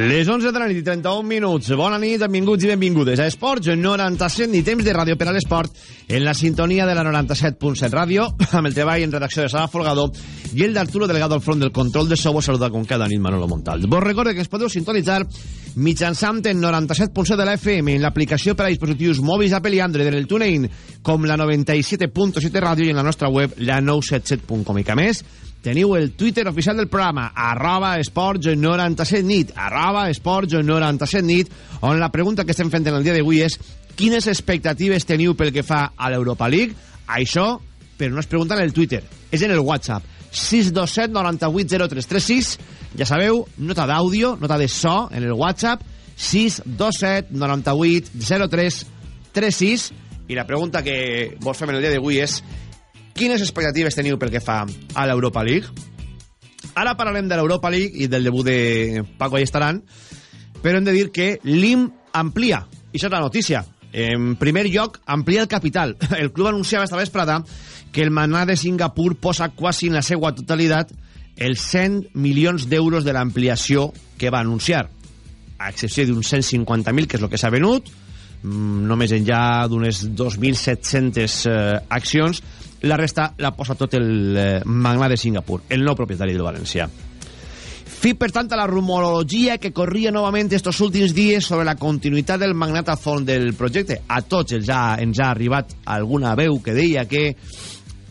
Les 11 de la nit i 31 minuts. Bona nit, benvinguts i benvingudes a Esports 97 ni temps de ràdio per a l'esport en la sintonia de la 97.7 ràdio amb el treball en redacció de Sala Folgado i el d'Arturo Delgado al front del control de so. Vos saluda com cada nit Manolo Montal. Vos recorde que ens podeu sintonitzar mitjançant en 97.7 de la FM en l'aplicació per a dispositius mòbils Apple i Android en el TuneIn com la 97.7 ràdio i en la nostra web la 977.com i que més teniu el Twitter oficial del programa, arroba esports 97 nit, arroba esports 97 nit, on la pregunta que estem fent en el dia d'avui és quines expectatives teniu pel que fa a l'Europa League? Això, però no es pregunta en el Twitter, és en el WhatsApp. 627 98 0336, ja sabeu, nota d'àudio, nota de so en el WhatsApp, 627 98 0336, i la pregunta que vos fem el dia d'avui és quines expectatives teniu pel que fa a l'Europa League? Ara parlarem de l'Europa League i del debut de Paco Allestaran, però hem de dir que l'IM amplia, i això és la notícia. En primer lloc, amplia el capital. El club anunciava esta vesprada que el manà de Singapur posa quasi en la seva totalitat els 100 milions d'euros de l'ampliació que va anunciar, a excepció d'uns 150.000, que és el que s'ha venut, només en ja d'unes 2.700 eh, accions, la resta la posa tot el eh, de Singapur, el nou propietari del València. Fi, per tant, a la rumorologia que corria novament estos últims dies sobre la continuïtat del magnat a fons del projecte. A tots els ha, ens ha arribat alguna veu que deia que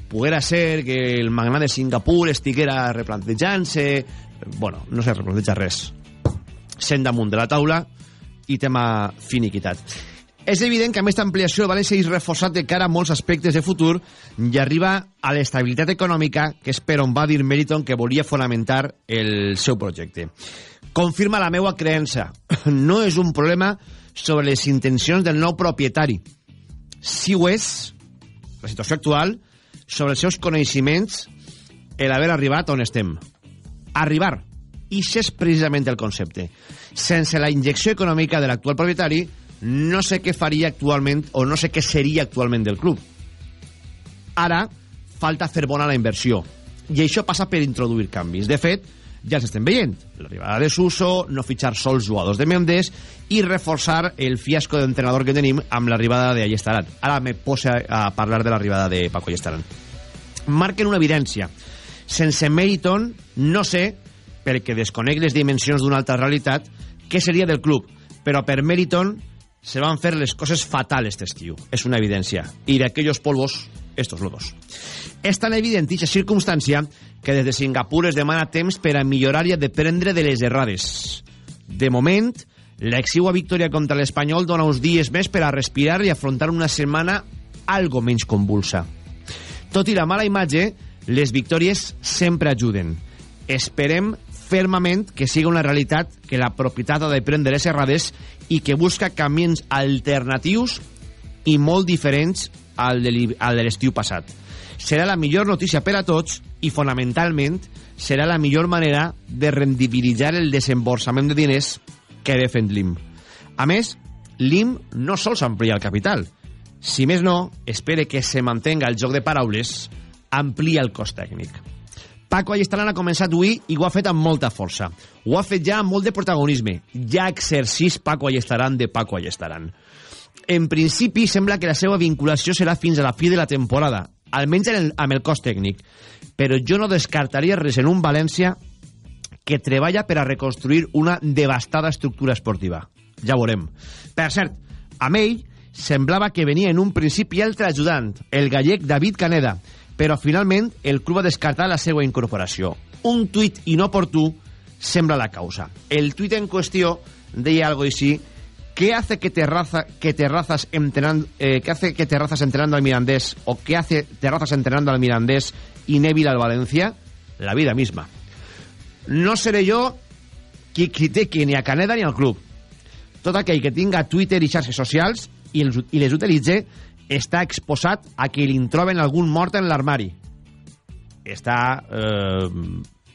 poguera ser que el magnat de Singapur estiguera replantejant-se... Bueno, no se replanteja res. Sent damunt de la taula i tema finiquitat. És evident que amb aquesta ampliació el València és reforçat de cara a molts aspectes de futur i arriba a l'estabilitat econòmica que és per on va dir Meriton que volia fonamentar el seu projecte. Confirma la meua creença. No és un problema sobre les intencions del nou propietari. Si ho és, la situació actual, sobre els seus coneixements, el haver arribat on estem. Arribar. I és precisament el concepte. Sense la injecció econòmica de l'actual propietari, no sé què faria actualment o no sé què seria actualment del club. Ara falta fer bona la inversió i això passa per introduir canvis. De fet, ja els estem veient. L'arribada de Suso, no fitxar sols jugadors de Mendes i reforçar el fiasco d'entrenador que tenim amb l'arribada de Allestaran. Ara me posa a parlar de l'arribada de Paco Allestaran. Marquen una evidència. Sense Meriton, no sé, perquè desconec les dimensions d'una altra realitat, què seria del club. Però per Meriton se van fer les coses fatales este estiu. És una evidència. I d'aquells polvos, estos lodos. És tan evident aquesta circumstància que des de Singapur es demana temps per a millorar i a deprendre de les errades. De moment, l'exigua victòria contra l'Espanyol dona uns dies més per a respirar i afrontar una setmana algo menys convulsa. Tot i la mala imatge, les victòries sempre ajuden. Esperem fermament que siga una realitat que la propietat ha de prendre les errades i que busca camins alternatius i molt diferents al de l'estiu passat. Serà la millor notícia per a tots i, fonamentalment, serà la millor manera de rendibilitzar el desemborsament de diners que ha de fer l'IM. A més, l'IM no sols amplia el capital. Si més no, espere que se mantenga el joc de paraules, amplia el cost tècnic. Paco Allestaran ha començat avui i ho ha fet amb molta força. Ho ha fet ja amb molt de protagonisme. Ja exercís Paco Allestaran de Paco Allestaran. En principi, sembla que la seva vinculació serà fins a la fi de la temporada, almenys el, amb el cost tècnic. Però jo no descartaria res en un València que treballa per a reconstruir una devastada estructura esportiva. Ja veurem. Per cert, amb ell semblava que venia en un principi altre ajudant, el gallec David Caneda, però finalment el club va descartar la seva incorporació. Un tuit inoportú sembla la causa. El tuit en qüestió deia algo així ¿Qué hace que Terraza, que Terrazas entrenando, eh, ¿qué hace que Terrazas entrenando al Mirandés o qué hace Terrazas entrenando al Mirandés y Neville al Valencia? La vida misma. No seré jo qui critiqui ni a Caneda ni al club. Tot aquell que tinga Twitter i xarxes socials i, els, i les utilitze està exposat a que li troben algun mort en l'armari. Està eh,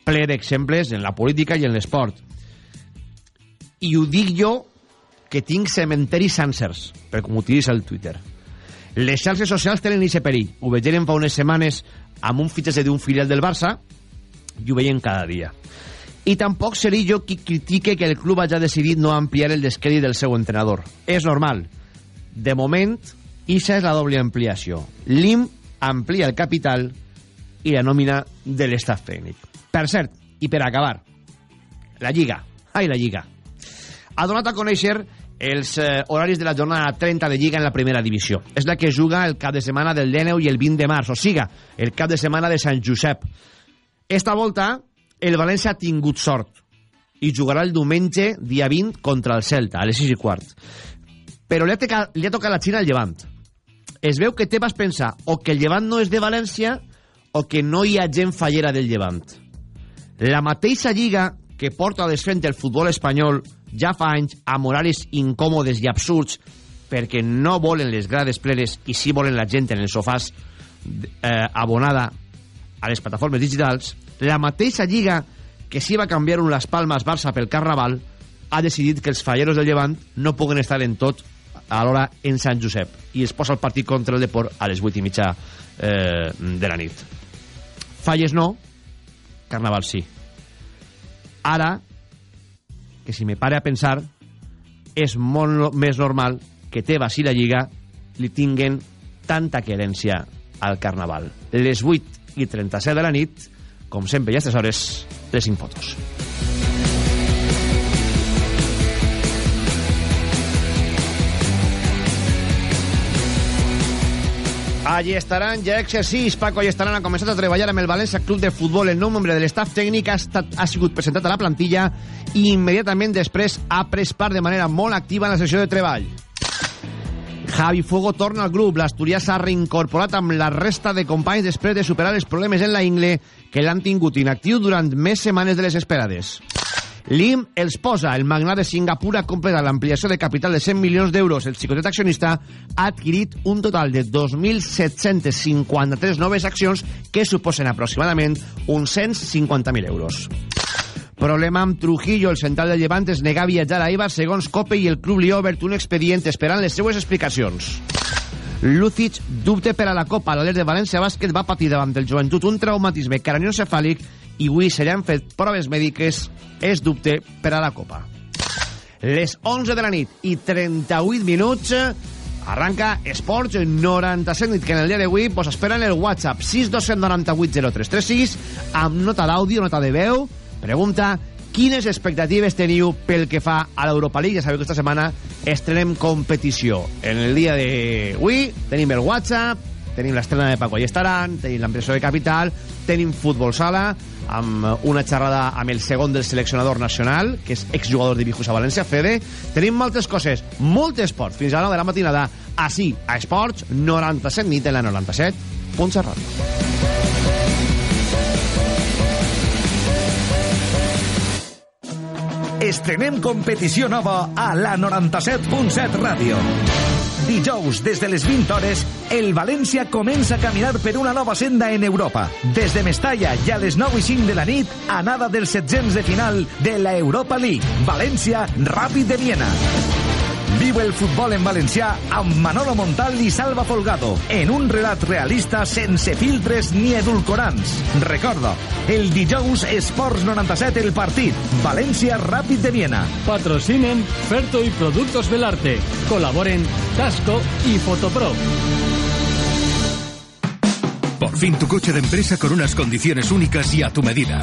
ple d'exemples en la política i en l'esport. I ho dic jo que tinc cementeris sencers, per com utilitza el Twitter. Les xarxes socials tenen aquest perill. Ho vegeren fa unes setmanes amb un fitxatge d'un filial del Barça i ho veiem cada dia. I tampoc seré jo qui critique que el club hagi decidit no ampliar el descrèdit del seu entrenador. És normal. De moment, Ixa és la doble ampliació. L'IM amplia el capital i la nòmina de l'estat tècnic. Per cert, i per acabar, la Lliga. Ai, la Lliga. Ha donat a conèixer els eh, horaris de la jornada 30 de Lliga en la primera divisió. És la que juga el cap de setmana del 19 i el 20 de març, o siga, el cap de setmana de Sant Josep. Esta volta, el València ha tingut sort i jugarà el diumenge, dia 20, contra el Celta, a les 6 i quart. Però li ha, tocat, li ha tocat la Xina al Llevant. Es veu que te vas pensar o que el Llevant no és de València o que no hi ha gent fallera del Llevant. La mateixa lliga que porta desfent el futbol espanyol ja fa anys amb horaris incòmodes i absurds perquè no volen les grades plenes i sí volen la gent en els sofàs eh, abonada a les plataformes digitals, la mateixa lliga que sí va canviar un Las Palmas Barça pel Carnaval ha decidit que els falleros del Llevant no puguen estar en tot a l'hora en Sant Josep i es posa el partit contra el Deport a les 8 i mitja eh, de la nit. Falles no, Carnaval sí. Ara, que si me pare a pensar, és molt més normal que Tebas i la Lliga li tinguen tanta querència al Carnaval. Les 8 i 37 de la nit, com sempre i a aquestes hores, les infotos. Allí estaran ja exercís. Paco estaran ha començat a treballar amb el València Club de Futbol. El nou membre de l'estaf tècnic ha, estat, ha sigut presentat a la plantilla i immediatament després ha pres part de manera molt activa en la sessió de treball. Javi Fuego torna al grup. L'Asturià s'ha reincorporat amb la resta de companys després de superar els problemes en la ingle que l'han tingut inactiu durant més setmanes de les esperades. L'IM els posa. El magnat de Singapur ha completat l'ampliació de capital de 100 milions d'euros. El xicotet accionista ha adquirit un total de 2.753 noves accions que suposen aproximadament uns 150.000 euros. Problema amb Trujillo, el central del Llevant es nega a viatjar a Eibar segons Cope i el club li ha obert un expedient esperant les seues explicacions. Lucic dubte per a la Copa. L'Aler de València Bàsquet va patir davant del joventut un traumatisme cranioencefàlic i avui se li han fet proves mèdiques és dubte per a la Copa. Les 11 de la nit i 38 minuts arranca Esports 97 nit que en el dia d'avui vos espera en el WhatsApp 627980336 amb nota d'àudio, nota de veu pregunta quines expectatives teniu pel que fa a l'Europa League? Ja sabeu que esta setmana estrenem competició. En el dia d'avui tenim el WhatsApp, tenim l'estrena de Paco i estaran, tenim l'ampliació de capital, tenim futbol sala, amb una xerrada amb el segon del seleccionador nacional, que és exjugador de Bijus a València, Fede. Tenim moltes coses, molt esport, fins a la 9 de la matinada, així, a Esports 97 nit en la 97.7 Estrenem competició nova a la 97.7 Ràdio. Dijous, des de les 20 hores, el València comença a caminar per una nova senda en Europa. Des de Mestalla i a les 9 i 5 de la nit, anada dels setzents de final de la Europa League. València, Ràpid de Viena. Viu el futbol en valencià amb Manolo Montal i Salva Folgado en un relat realista sense filtres ni edulcorants. Recorda, el dijous Esports 97 el partit. València Ràpid de Viena. Patrocinen Ferto y Productos del Arte. Colaboren Tasco y Fotopro. Por fin tu coche de empresa con unas condiciones únicas y a tu medida.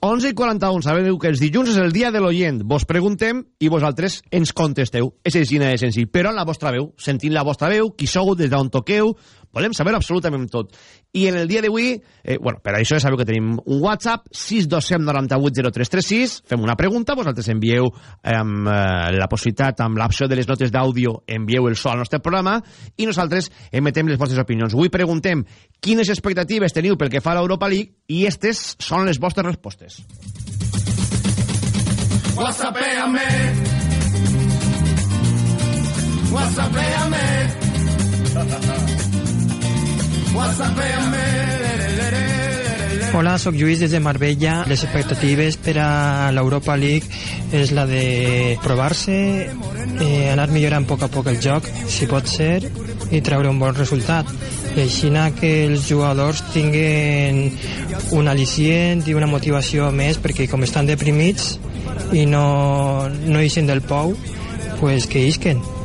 11 i 41, sabeu que els dilluns és el dia de l'oient. Vos preguntem i vosaltres ens contesteu. És així de senzill. Però en la vostra veu, sentint la vostra veu, qui sou, des d'on toqueu, volem saber absolutament tot. I en el dia d'avui, eh, bueno, per això ja sabeu que tenim un WhatsApp, 627980336, fem una pregunta, vosaltres envieu eh, la possibilitat, amb l'opció de les notes d'àudio, envieu el so al nostre programa, i nosaltres emetem les vostres opinions. Avui preguntem quines expectatives teniu pel que fa a l'Europa League, i aquestes són les vostres respostes. Whatsappéame. Whatsappéame. Hola, sóc Lluís des de Marbella. Les expectatives per a l'Europa League és la de provar-se, eh, anar millorant a poc a poc el joc, si pot ser, i treure un bon resultat. I així que els jugadors tinguen un al·licient i una motivació més, perquè com estan deprimits i no, no ixen del pou, pues que isquen.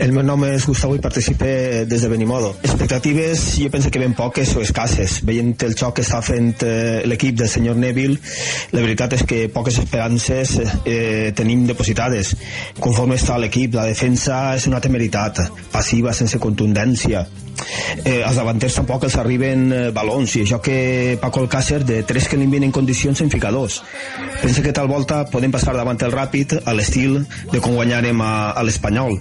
El meu nom és Gustavo i participe des de Benimodo. Expectatives jo penso que ben poques o escasses. Veient el xoc que està fent eh, l'equip del senyor Neville, la veritat és que poques esperances eh, tenim depositades. Conforme està l'equip, la defensa és una temeritat, passiva, sense contundència. Eh, els davanters tampoc els arriben eh, balons i això que Paco Alcácer de tres que li envien en condicions en fica dos pensa que tal volta podem passar davant el ràpid a l'estil de com guanyarem a, a l'Espanyol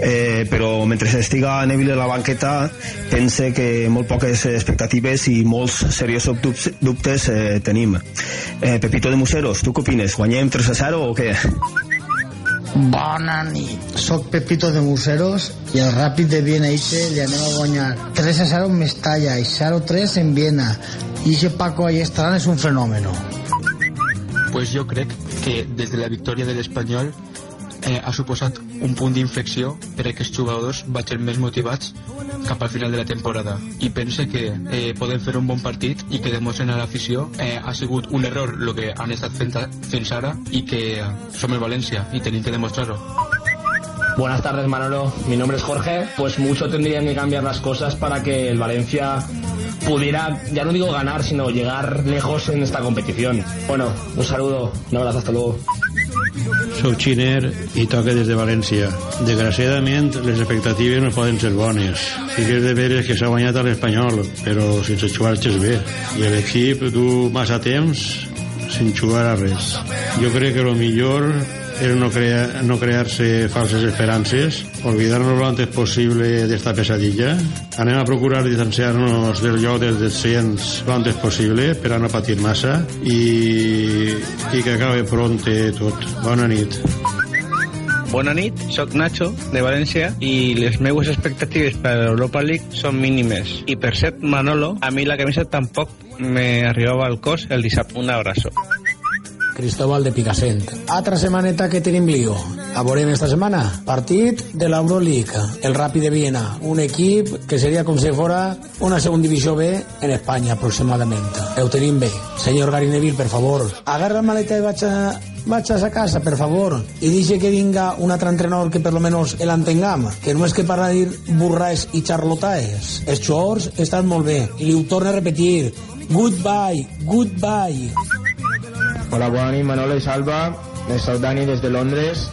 eh, però mentre estiga Neville a la banqueta pense que molt poques expectatives i molts seriosos dubtes, dubtes eh, tenim eh, Pepito de Museros, tu què opines? Guanyem 3 a 0 o què? Bona nit. Soc Pepito de Museros i el Ràpid de Viena Ixe li anem a guanyar 3 a 0 en Mestalla i 0 3 en Viena. I ese Paco Ayestarán és un fenómeno. Pues jo crec que des de la victòria de l'Espanyol eh, ha suposat un punt d'inflexió per a que els jugadors vagin més motivats cap al final de la temporada i pense que eh, podem fer un bon partit i que demostren a l'afició eh, ha sigut un error el que han estat fent fins ara i que eh, som el València i tenim que demostrar-ho Buenas tardes Manolo, mi nombre es Jorge. Pues mucho tendrían que cambiar las cosas para que el Valencia pudiera, ya no digo ganar, sino llegar lejos en esta competición. Bueno, un saludo, un abrazo, hasta luego. Soc Xiner i toca des de València. Desgraciadament, les expectatives no poden ser bones. Sí que és de veres que s'ha guanyat a l'Espanyol, però sense jugar-se bé. I l'equip du massa temps sin jugar a res. Jo crec que el millor és no, crea, no crear-se falses esperances, olvidar-nos lo antes possible d'esta pesadilla. Anem a procurar distanciar-nos del lloc del descens antes possible per a no patir massa i, i que acabe pronte tot. Bona nit. Bona nit, sóc Nacho, de València, i les meues expectatives per a l'Europa League són mínimes. I per cert, Manolo, a mi la camisa tampoc me arribava al cos el dissabte. Un abraço. Cristóbal de Picassent. Altra setmaneta que tenim lío. A veurem esta setmana. Partit de l'Euroleague, el Ràpid de Viena, un equip que seria com si fora una segona divisió B en Espanya, aproximadament. Ho tenim bé. Senyor Gary Neville, per favor, agarra la maleta i vaig a, vaig a sa casa, per favor, i dice que vinga un altre entrenador que per lo menos el entengam, que no és que parla de dir burraes i charlotaes. Els jugadors estan molt bé, i li ho torno a repetir. Goodbye, goodbye. Hola, bona nit, Manolo i Salva. Soc Dani des de Londres.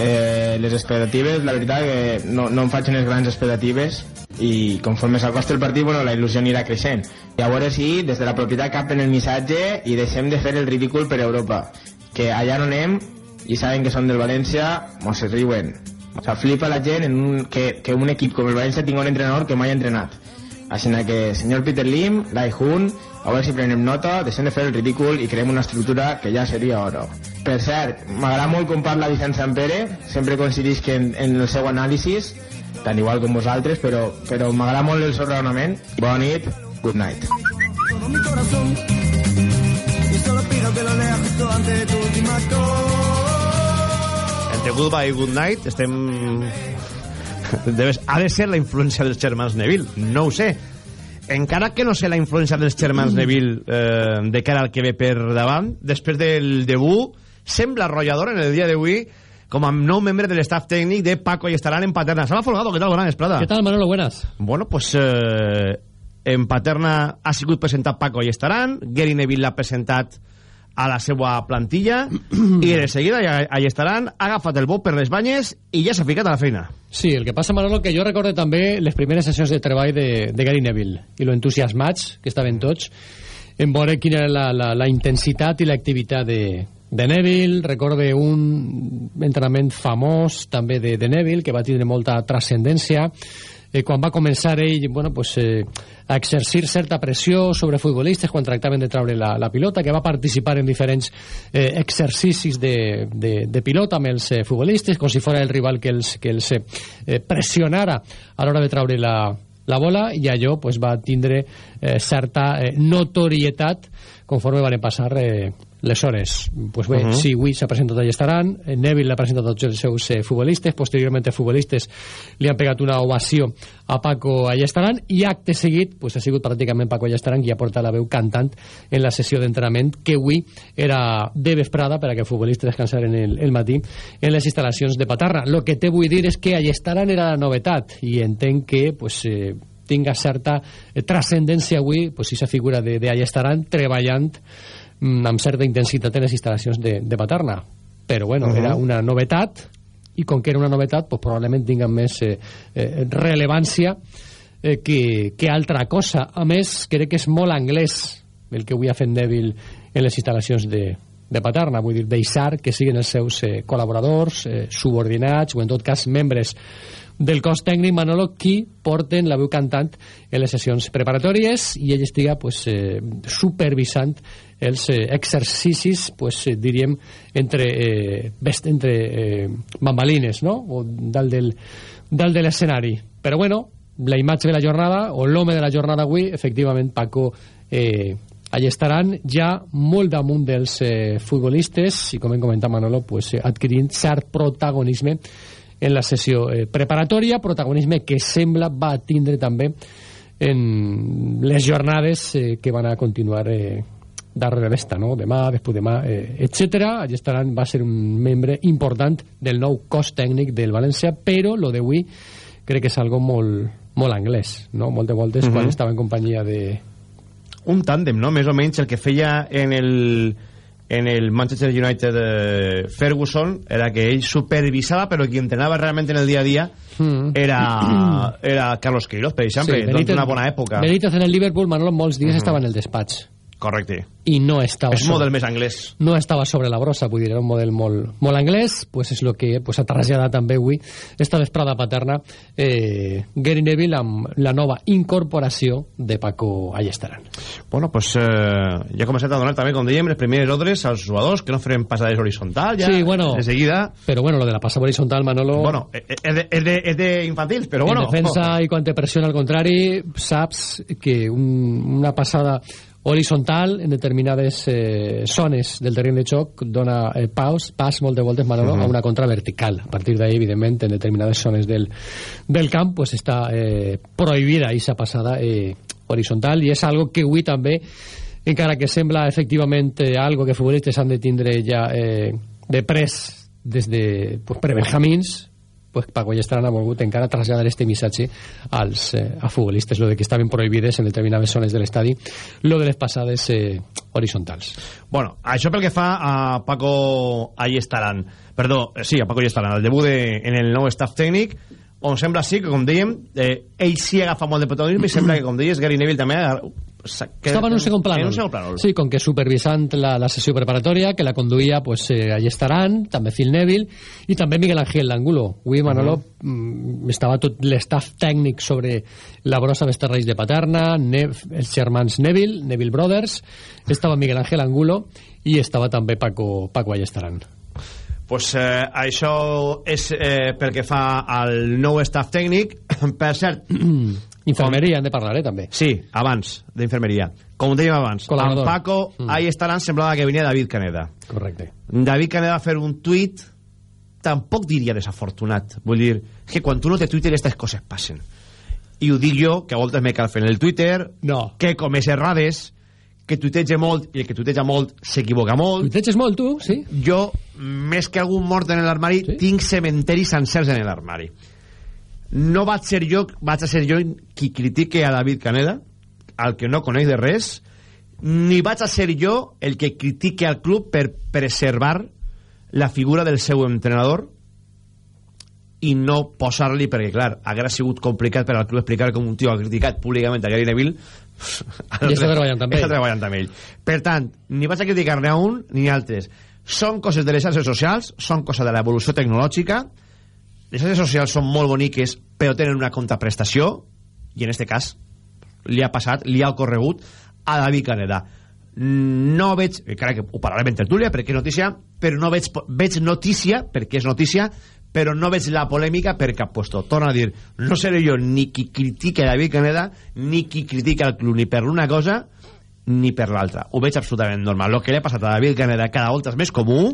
Eh, les expectatives, la veritat que no, no em faig unes grans expectatives i conforme s'acosta el partit, bueno, la il·lusió anirà creixent. I a veure si des de la propietat capten el missatge i deixem de fer el ridícul per Europa. Que allà no anem i saben que som del València, mos se riuen. O sea, flipa la gent en un, que, que un equip com el València tingui un entrenador que mai ha entrenat. Així que, senyor Peter Lim, Lai Hun, a veure si prenem nota, deixem de fer el ridícul i creem una estructura que ja seria oro. Per cert, m'agrada molt com parla Vicent Sampere, sempre coincidís que en, en el seu anàlisi, tan igual com vosaltres, però, però m'agrada molt el seu raonament. Bona nit, good night. Entre Goodbye i Good Night estem Debes, ha de ser la influència dels germans Neville, no ho sé. Encara que no sé la influència dels germans Neville eh, de cara al que ve per davant, després del debut, sembla arrollador en el dia d'avui com a nou membre del staff tècnic de Paco y estarán en Paterna. Salva Folgado, ¿qué tal? Buenas, Esprada. ¿Qué tal, Manolo? Buenas. Bueno, pues eh, en Paterna ha sigut presentat Paco i estaran, Gary Neville l'ha presentat a la seva plantilla i de seguida ja, allà estaran, ha agafat el bot per les banyes i ja s'ha ficat a la feina. Sí, el que passa, Manolo, que jo recorde també les primeres sessions de treball de, de Gary Neville i lo entusiasmats que estaven tots en veure quina era la, la, la intensitat i l'activitat de, de Neville, recorde un entrenament famós també de, de Neville que va tindre molta transcendència eh, quan va començar ell bueno, pues, eh, a exercir certa pressió sobre futbolistes quan tractaven de treure la, la pilota, que va participar en diferents eh, exercicis de, de, de pilota amb els eh, futbolistes, com si fos el rival que els, que els eh, pressionara a l'hora de treure la, la bola, i allò pues, va tindre eh, certa eh, notorietat conforme van passar eh, les hores. Pues bé, uh -huh. sí, avui s'ha presentat allà estaran, Neville l'ha presentat a tots els seus eh, futbolistes, posteriorment els futbolistes li han pegat una ovació a Paco allà estaran, i acte seguit pues, ha sigut pràcticament Paco allà estaran qui ha portat la veu cantant en la sessió d'entrenament que avui era de vesprada per a que els futbolistes descansaren el, el matí en les instal·lacions de Patarra. Lo que te vull dir és que allà estaran era la novetat, i entenc que pues, eh, tinga certa eh, transcendència avui, pues, si esa figura de, de allà estaran treballant amb certa intensitat en les instal·lacions de, de Paterna. Però bueno, uh -huh. era una novetat i com que era una novetat pues, probablement tinguin més eh, eh, rellevància eh, que, que altra cosa. A més crec que és molt anglès el que avui ha fet Neville en les instal·lacions de, de Paterna, vull dir, deixar que siguin els seus eh, col·laboradors, eh, subordinats o en tot cas membres del cos tècnic Manolo qui porten la veu cantant en les sessions preparatòries i ell estiga pues, eh, supervisant els eh, exercicis pues, eh, diríem entre, eh, best, entre eh, bambalines no? o dalt del, dalt de l'escenari però bueno, la imatge de la jornada o l'home de la jornada avui efectivament Paco eh, allà estaran ja molt damunt dels eh, futbolistes i com hem comentat Manolo pues, adquirint cert protagonisme en la sessió eh, preparatòria, protagonisme que sembla va tindre també en les jornades eh, que van a continuar eh, darrere l'esta, no? demà, després demà, eh, etc. Allà estaran, va ser un membre important del nou cos tècnic del València, però lo d'avui crec que és algo molt, molt anglès, no? Moltes voltes uh -huh. quan estava en companyia de... Un tàndem, no? Més o menys el que feia en el en el Manchester United de Ferguson era que ell supervisava però qui entrenava realment en el dia a dia mm. era, era Carlos Queiroz per exemple, sí, Benítez, una bona època Benítez en el Liverpool, Manolo, molts dies mm -hmm. estava en el despatx Correcte. I no estava... És un model més anglès. No estava sobre la brossa, vull dir, era un model molt, molt anglès, pues és el que pues, ha traslladat també avui esta vesprada paterna eh, Gary Neville amb la nova incorporació de Paco Allestaran. Bueno, pues eh, ja començat a donar també, com dèiem, les primeres ordres als jugadors que no farem passades horitzontal, ja, sí, bueno, de seguida. Però bueno, lo de la passada horitzontal, Manolo... Bueno, és de, és de, és de infantils, però bueno... En defensa oh. i quan te pressiona al contrari, saps que un, una passada horitzontal en determinades eh, zones del terreny de xoc dona eh, paus, pas molt de voltes Manolo, uh -huh. a una contra vertical a partir d'ahí evidentment en determinades zones del, del camp pues està eh, prohibida aquesta passada eh, horitzontal i és algo que avui també encara que sembla efectivament eh, algo que futbolistes han de tindre ja eh, de pres des de pues, prebenjamins pues, Paco Llestran ha volgut encara traslladar este missatge als eh, a futbolistes, lo de que estaven prohibides en determinades zones de l'estadi, lo de les passades eh, horitzontals. Bueno, això pel que fa a Paco Allestaran, perdó, eh, sí, a Paco Allestaran, el debut de, en el nou staff tècnic, on sembla sí que, com dèiem, eh, ell sí agafa molt de protagonisme i sembla que, com deies, Gary Neville també que, estava en un. En un segon plànol. Sí, com que supervisant la, la sessió preparatòria, que la conduïa, pues, eh, allà estaran, també Phil Neville, i també Miguel Ángel d'Angulo. Avui Manolo uh -huh. estava tot l'estaf tècnic sobre la brossa Vesterreis de Paterna, ne els germans Neville, Neville Brothers, estava Miguel Ángel Angulo i estava també Paco, Paco Allestaran. Pues eh, això és eh, pel que fa al nou staff tècnic. per cert, Infermeria, hem de parlar, eh, també. Sí, abans, d'infermeria. Com dèiem abans, amb Paco, mm. ahí estaran, semblava que venia David Caneda. Correcte. David Caneda va fer un tuit tampoc diria desafortunat. Vull dir, que quan tu no té Twitter aquestes coses passen. I ho dic jo, que a voltes me cal fer en el Twitter, no. que comés errades, que tuiteja molt i el que tuiteja molt s'equivoca molt. Tuiteges molt, tu, sí? Jo, més que algun mort en l'armari, sí? tinc cementeris sencers en l'armari. No vaig ser jo, vaig a ser jo qui critique a David Caneda, al que no coneix de res, ni vaig a ser jo el que critique al club per preservar la figura del seu entrenador i no posar-li, perquè clar, haguera sigut complicat per al club explicar com un tio ha criticat públicament a Gary Neville. I està treballant també està treballant amb ell. Per tant, ni vaig a criticar-ne a un ni a altres. Són coses de les xarxes socials són coses de l'evolució tecnològica. Les xarxes socials són molt boniques però tenen una contraprestació i en este cas li ha passat, li ha ocorregut a David Caneda no veig, crec que ho parlarem en tertúlia perquè és notícia, però no veig, veig notícia, perquè és notícia però no veig la polèmica per cap puesto. Torna a dir, no seré jo ni qui critica David Caneda, ni qui critica el club, ni per una cosa ni per l'altra. Ho veig absolutament normal. El que li ha passat a David Caneda cada volta és més comú,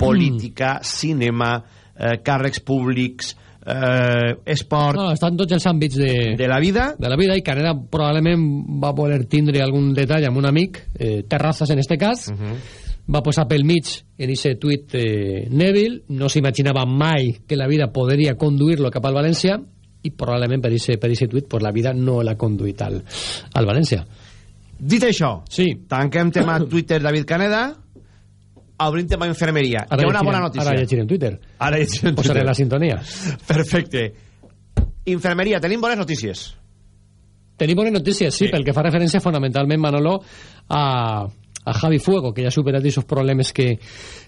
política, cinema, eh, càrrecs públics, eh, esport... No, estan tots els àmbits de, de la vida. De la vida, i Caneda probablement va voler tindre algun detall amb un amic, eh, Terrazas en este cas, uh -huh va posar pel mig en aquest tuit eh, Neville, no s'imaginava mai que la vida podria conduir-lo cap al València i probablement per aquest tuit pues, la vida no l'ha conduït al, al València. Dit això, sí. tanquem tema Twitter David Caneda, obrim tema infermeria. Ara Hi ha una bona notícia. Ara llegirem Twitter. Ara llegirem Twitter. Posaré la sintonia. Perfecte. Infermeria, tenim bones notícies. Tenim bones notícies, sí, sí, pel que fa referència fonamentalment, Manolo, a, a Javi Fuego, que ja ha superat aquests problemes que,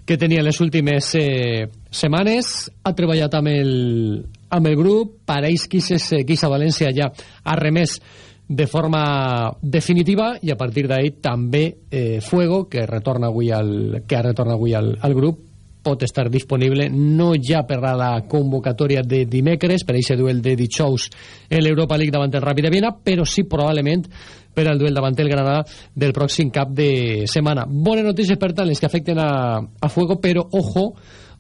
que tenia les últimes eh, setmanes, ha treballat amb el, amb el grup, pareix que aquesta València ja ha remès de forma definitiva i a partir d'ahí també eh, Fuego, que retorna avui al, que retorna avui al, al grup, pot estar disponible no ja per a la convocatòria de dimecres, per a aquest duel de dijous en l'Europa League davant el Ràpid de Viena, però sí probablement per al duel davant el Granada del pròxim cap de setmana. Bones notícies per tant les que afecten a, a Fuego, però ojo,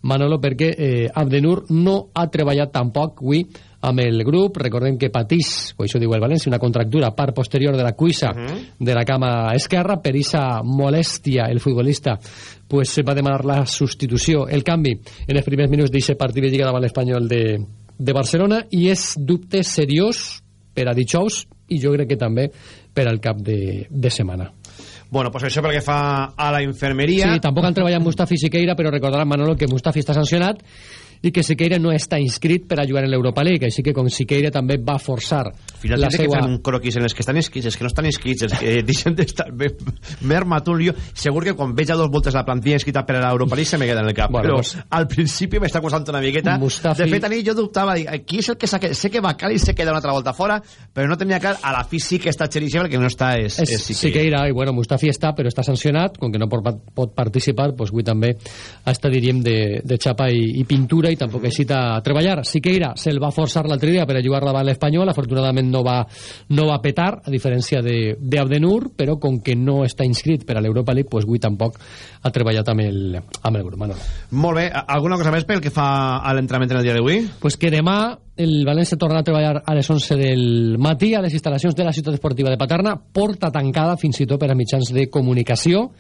Manolo, perquè eh, Abdenur no ha treballat tampoc avui amb el grup. Recordem que patís, o això diu el València, una contractura part posterior de la cuissa uh -huh. de la cama esquerra. Per esa molèstia, el futbolista pues, va demanar la substitució, el canvi, en els primers minuts d'aquest partit de Lliga davant l'Espanyol de, de Barcelona i és dubte seriós per a dijous i jo crec que també per al cap de, de setmana. Bueno, pues això pel que fa a la infermeria... Sí, tampoc han treballat Mustafi Siqueira, però recordaran, Manolo, que Mustafi està sancionat i que Siqueira no està inscrit per a jugar en l'Europa League, així que com Siqueira també va forçar Final la seva... que un croquis en els que estan inscrits, els que no estan inscrits, els que deixen d'estar mer matulio, segur que quan veig a dos voltes la plantilla inscrita per a l'Europa League se me queda en el cap, Bueno, però pues- al principi m'està costant una miqueta. Mustafi- De fet, a mi jo dubtava, aquí és el que sé que Bacali se queda una altra volta fora, però no tenia clar, a la fi sí que està Xerixa, perquè no està és, és, és Siqueira. Siqueira, i bueno, Mustafi està, però està sancionat, com que no pot, pot participar, doncs avui també està, diríem, de, de xapa i, i pintura, i tampoc així a treballar. Siqueira se'l va forçar l'altre dia per a jugar davant l'Espanyol, afortunadament no va, no va petar, a diferència de, de Abdenur, però com que no està inscrit per a l'Europa League, doncs avui tampoc ha treballat amb el, amb el grup. Manolo. Molt bé, alguna cosa més pel que fa a l'entrenament en el dia d'avui? Pues que demà el València tornarà a treballar a les 11 del matí a les instal·lacions de la ciutat esportiva de Paterna, porta tancada fins i tot per a mitjans de comunicació,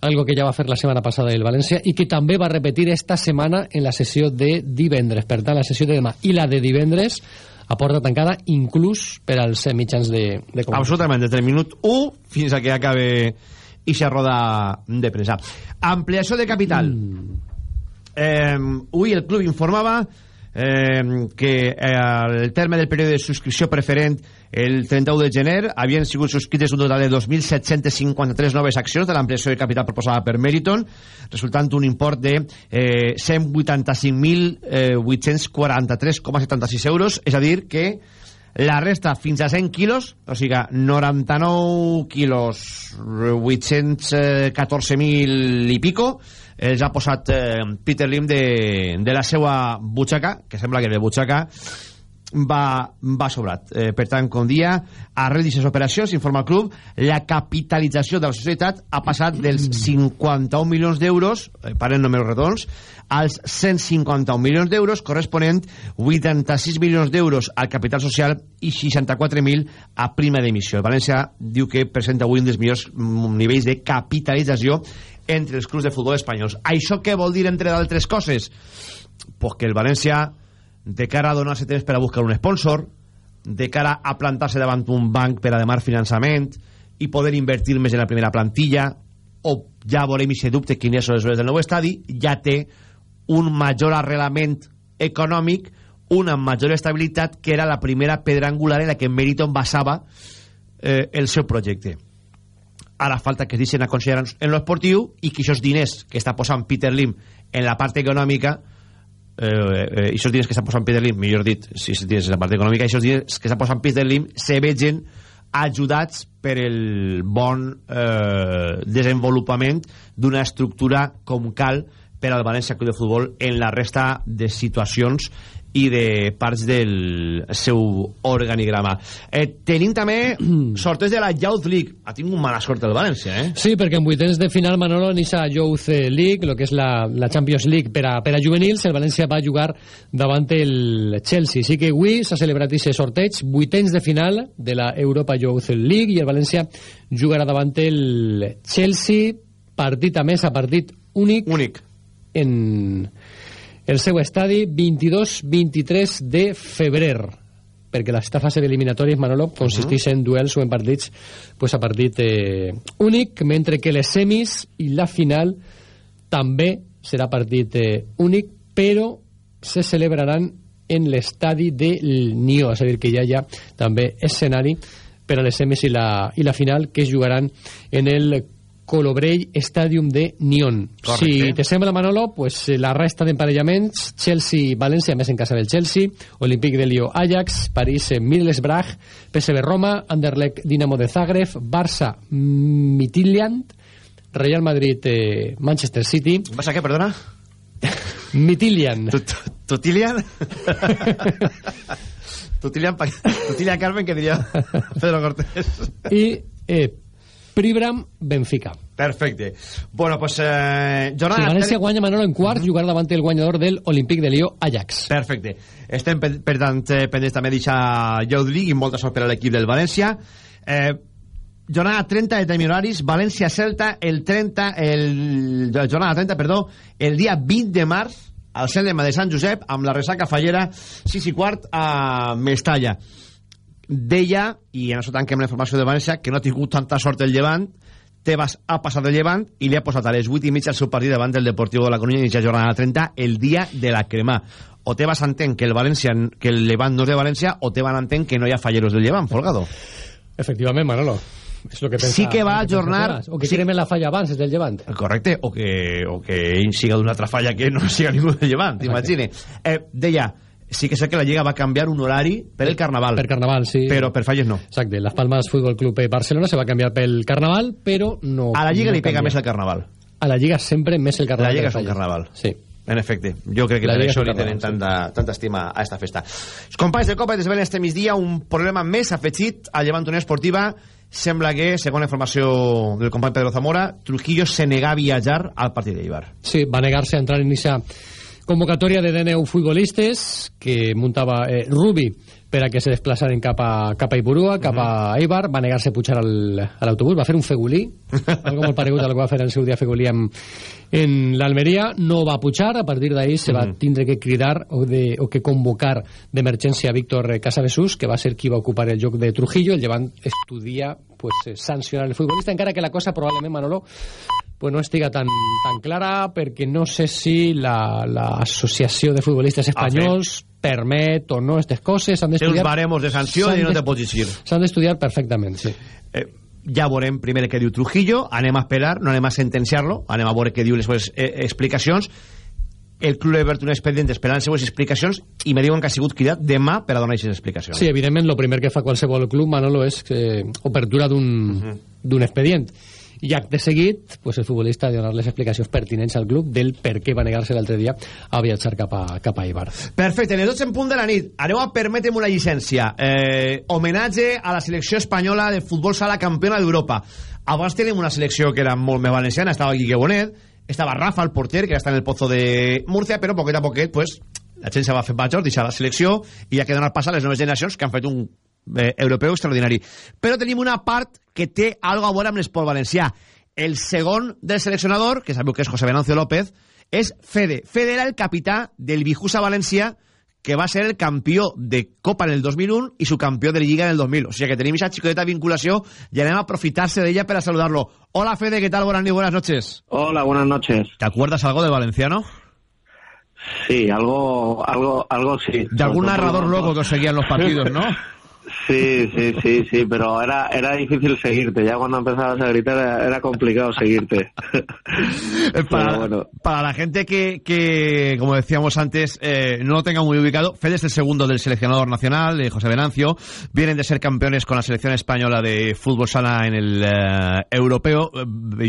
algo que ja va fer la setmana passada el València i que també va repetir esta setmana en la sessió de divendres. Per tant, la sessió de demà i la de divendres a porta tancada, inclús per als mitjans de, de comunicació. Absolutament, des del minut 1 fins a que acabe ixa roda de premsa. Ampliació de capital. Mm. Eh, avui el club informava eh, que eh, al terme del període de subscripció preferent el 31 de gener havien sigut subscrites un total de 2.753 noves accions de l'ampliació de capital proposada per Meriton, resultant un import de eh, 185.843,76 euros, és a dir que la resta fins a 100 quilos, o sigui, 99 quilos, 814.000 i pico, els ha posat eh, Peter Lim de, de la seva butxaca, que sembla que de butxaca va, va sobrat. Eh, per tant, com dia, arrel d'aquestes operacions, informa el club, la capitalització de la societat ha passat dels 51 milions d'euros, eh, paren números redons, als 151 milions d'euros, corresponent 86 milions d'euros al capital social i 64.000 a prima d'emissió. València diu que presenta avui un dels millors nivells de capitalització entre els clubs de futbol espanyols. Això què vol dir, entre d'altres coses? Pues que el València de cara a donar-se temps per a buscar un sponsor, de cara a plantar-se davant un banc per a demar finançament i poder invertir més en la primera plantilla, o ja veurem i se dubte quin és el del nou estadi, ja té un major arrelament econòmic, una major estabilitat, que era la primera pedra angular en la que Meriton basava eh, el seu projecte. Ara falta que es deixen a considerar en l'esportiu i que aquests diners que està posant Peter Lim en la part econòmica eh, eh, aquests diners que està posant Peter Lim, millor dit, si es diners en la part econòmica, aquests diners que està posant Peter Lim se vegen ajudats per el bon eh, desenvolupament d'una estructura com cal per al València Club de Futbol en la resta de situacions i de parts del seu organigrama. Eh, tenim també sortes de la Youth League. Ha tingut mala sort el València, eh? Sí, perquè en vuitens de final Manolo en aquesta Youth League, lo que és la, la Champions League per a, per a juvenils, el València va jugar davant el Chelsea. Sí que avui s'ha celebrat aquest sorteig, vuitens de final de la Europa Youth League i el València jugarà davant el Chelsea, partit a més a partit únic. Únic. En el seu estadi 22-23 de febrer perquè l'esta fase d'eliminatòries, Manolo, consisteix uh -huh. en duels o en partits pues, a partit eh, únic, mentre que les semis i la final també serà partit eh, únic, però se celebraran en l'estadi del Nió, és a dir, que ja hi ha també escenari per a les semis i la, i la final que es jugaran en el Colobrell Stadium de Nyon. Correcte. Si te sembla, Manolo, pues eh, la resta d'emparellaments, Chelsea-València, més en casa del Chelsea, Olympique de Lió Ajax, París eh, PSV Roma, Anderlecht Dinamo de Zagreb, Barça Midtjylland, Real Madrid eh, Manchester City. ¿Vas a qué, perdona? Tutilian, pa- Tutilian Carmen, que diría Pedro Cortés. I eh, Pribram Benfica. Perfecte. Bueno, pues... Eh, Si jornada... València guanya Manolo en quart, jugarà davant el guanyador del Olympique de Lió Ajax. Perfecte. Estem, per, tant, eh, pendents també d'eixa Youth League i molta sort per a l'equip del València. Eh, jornada 30 de terminaris, València-Celta el 30, el, jornada 30, perdó, el dia 20 de març al Celta de Sant Josep amb la ressaca fallera 6 i quart a Mestalla. Deia, i en això tanquem la informació de València, que no ha tingut tanta sort el Llevant, Tebas ha passat el Llevant i li ha posat a les 8 i mitja el seu partit davant del Deportivo de la Coruña i ja jornada 30 el dia de la crema. O Tebas entén que el València que el Llevant no és de València o Tebas entén que no hi ha falleros del Llevant, Folgado. Efectivament, Manolo. És lo que pensa, Sí que va ajornar-. O que sí. cremen la falla abans del Llevant. Correcte, o que, o que ell siga d'una altra falla que no siga ningú del Llevant, t'imagine. Eh, deia, sí que sé que la Lliga va canviar un horari per el Carnaval. Per Carnaval, sí. Però per falles no. Exacte, Las Palmas Fútbol Club eh, Barcelona se va canviar pel Carnaval, però no... A la Lliga no li pega canvia. més el Carnaval. A la Lliga sempre més el Carnaval. La Lliga és un. Carnaval. Sí. En efecte, jo crec que La per això li tenen tanta, tanta estima a esta festa. Els companys de Copa desvelen este migdia un problema més afegit al Llevant Unió Esportiva. Sembla que, segons la informació del company Pedro Zamora, Trujillo se nega a viatjar al partit d'Eibar. Sí, va negar-se a entrar en aquesta convocatòria de 19 futbolistes que muntava eh, Rubi per a que se desplaçaren cap a, cap a Ipurua, cap a Eibar, va negar-se a pujar al, a l'autobús, va fer un fegulí, algo molt paregut al que va fer el seu dia fegulí en, en l'Almeria, no va pujar, a partir d'ahí se va tindre que cridar o, de, o que convocar d'emergència a Víctor Casabesús, que va ser qui va ocupar el lloc de Trujillo, el llevant estudia pues, eh, sancionar el futbolista, encara que la cosa probablement, Manolo, pues no estiga tan, tan clara perquè no sé si l'Associació la, de Futbolistes Espanyols permet o no aquestes coses s'han Té uns baremos de sanció i no te pots llegir. s'han d'estudiar perfectament sí. Eh, ja veurem primer què diu Trujillo, anem a esperar, no anem a sentenciar-lo, anem a veure què diu les seves eh, explicacions. El club ha obert un expedient esperant les seves explicacions i me diuen que ha sigut cridat demà per a donar aquestes explicacions. Sí, evidentment, el primer que fa qualsevol club, Manolo, és eh, obertura d'un d'un expedient. I acte seguit pues, el futbolista ha de donar les explicacions pertinents al club del per què va negar-se l'altre dia a viatjar cap a, cap a Ibar. Perfecte, el 12 en punt de la nit. Aneu a permetem una llicència. Eh, homenatge a la selecció espanyola de futbol sala campiona d'Europa. Abans tenim una selecció que era molt més valenciana estava Quique Bonet, estava Rafa el porter que està en el Pozo de Murcia però poquet a poquet pues, la gent se va fer major, deixar la selecció i ha que donar pas a les noves generacions que han fet un eh, europeu extraordinari. Però tenim una part que té algo a veure amb l'esport valencià. El segon del seleccionador, que sabeu que és José Venancio López, és Fede. Fede era el capità del Vijusa València, que va ser el campió de Copa en el 2001 i su campió de Lliga en el 2000. O sigui que tenim esa xicoteta vinculació i anem a aprofitar-se d'ella per a saludarlo. Hola Fede, ¿qué tal? Buenas, buenas noches. Hola, buenas noches. ¿Te acuerdas algo de Valenciano? Sí, algo, algo, algo sí. De algún narrador loco que os seguía en los partidos, ¿no? Sí, sí, sí, sí, pero era, era difícil seguirte. Ya cuando empezabas a gritar era, era complicado seguirte. para, bueno. para, la gente que, que, como decíamos antes, eh, no lo tenga muy ubicado, Fede es el segundo del seleccionador nacional, de José Venancio. Vienen de ser campeones con la selección española de fútbol sala en el eh, europeo.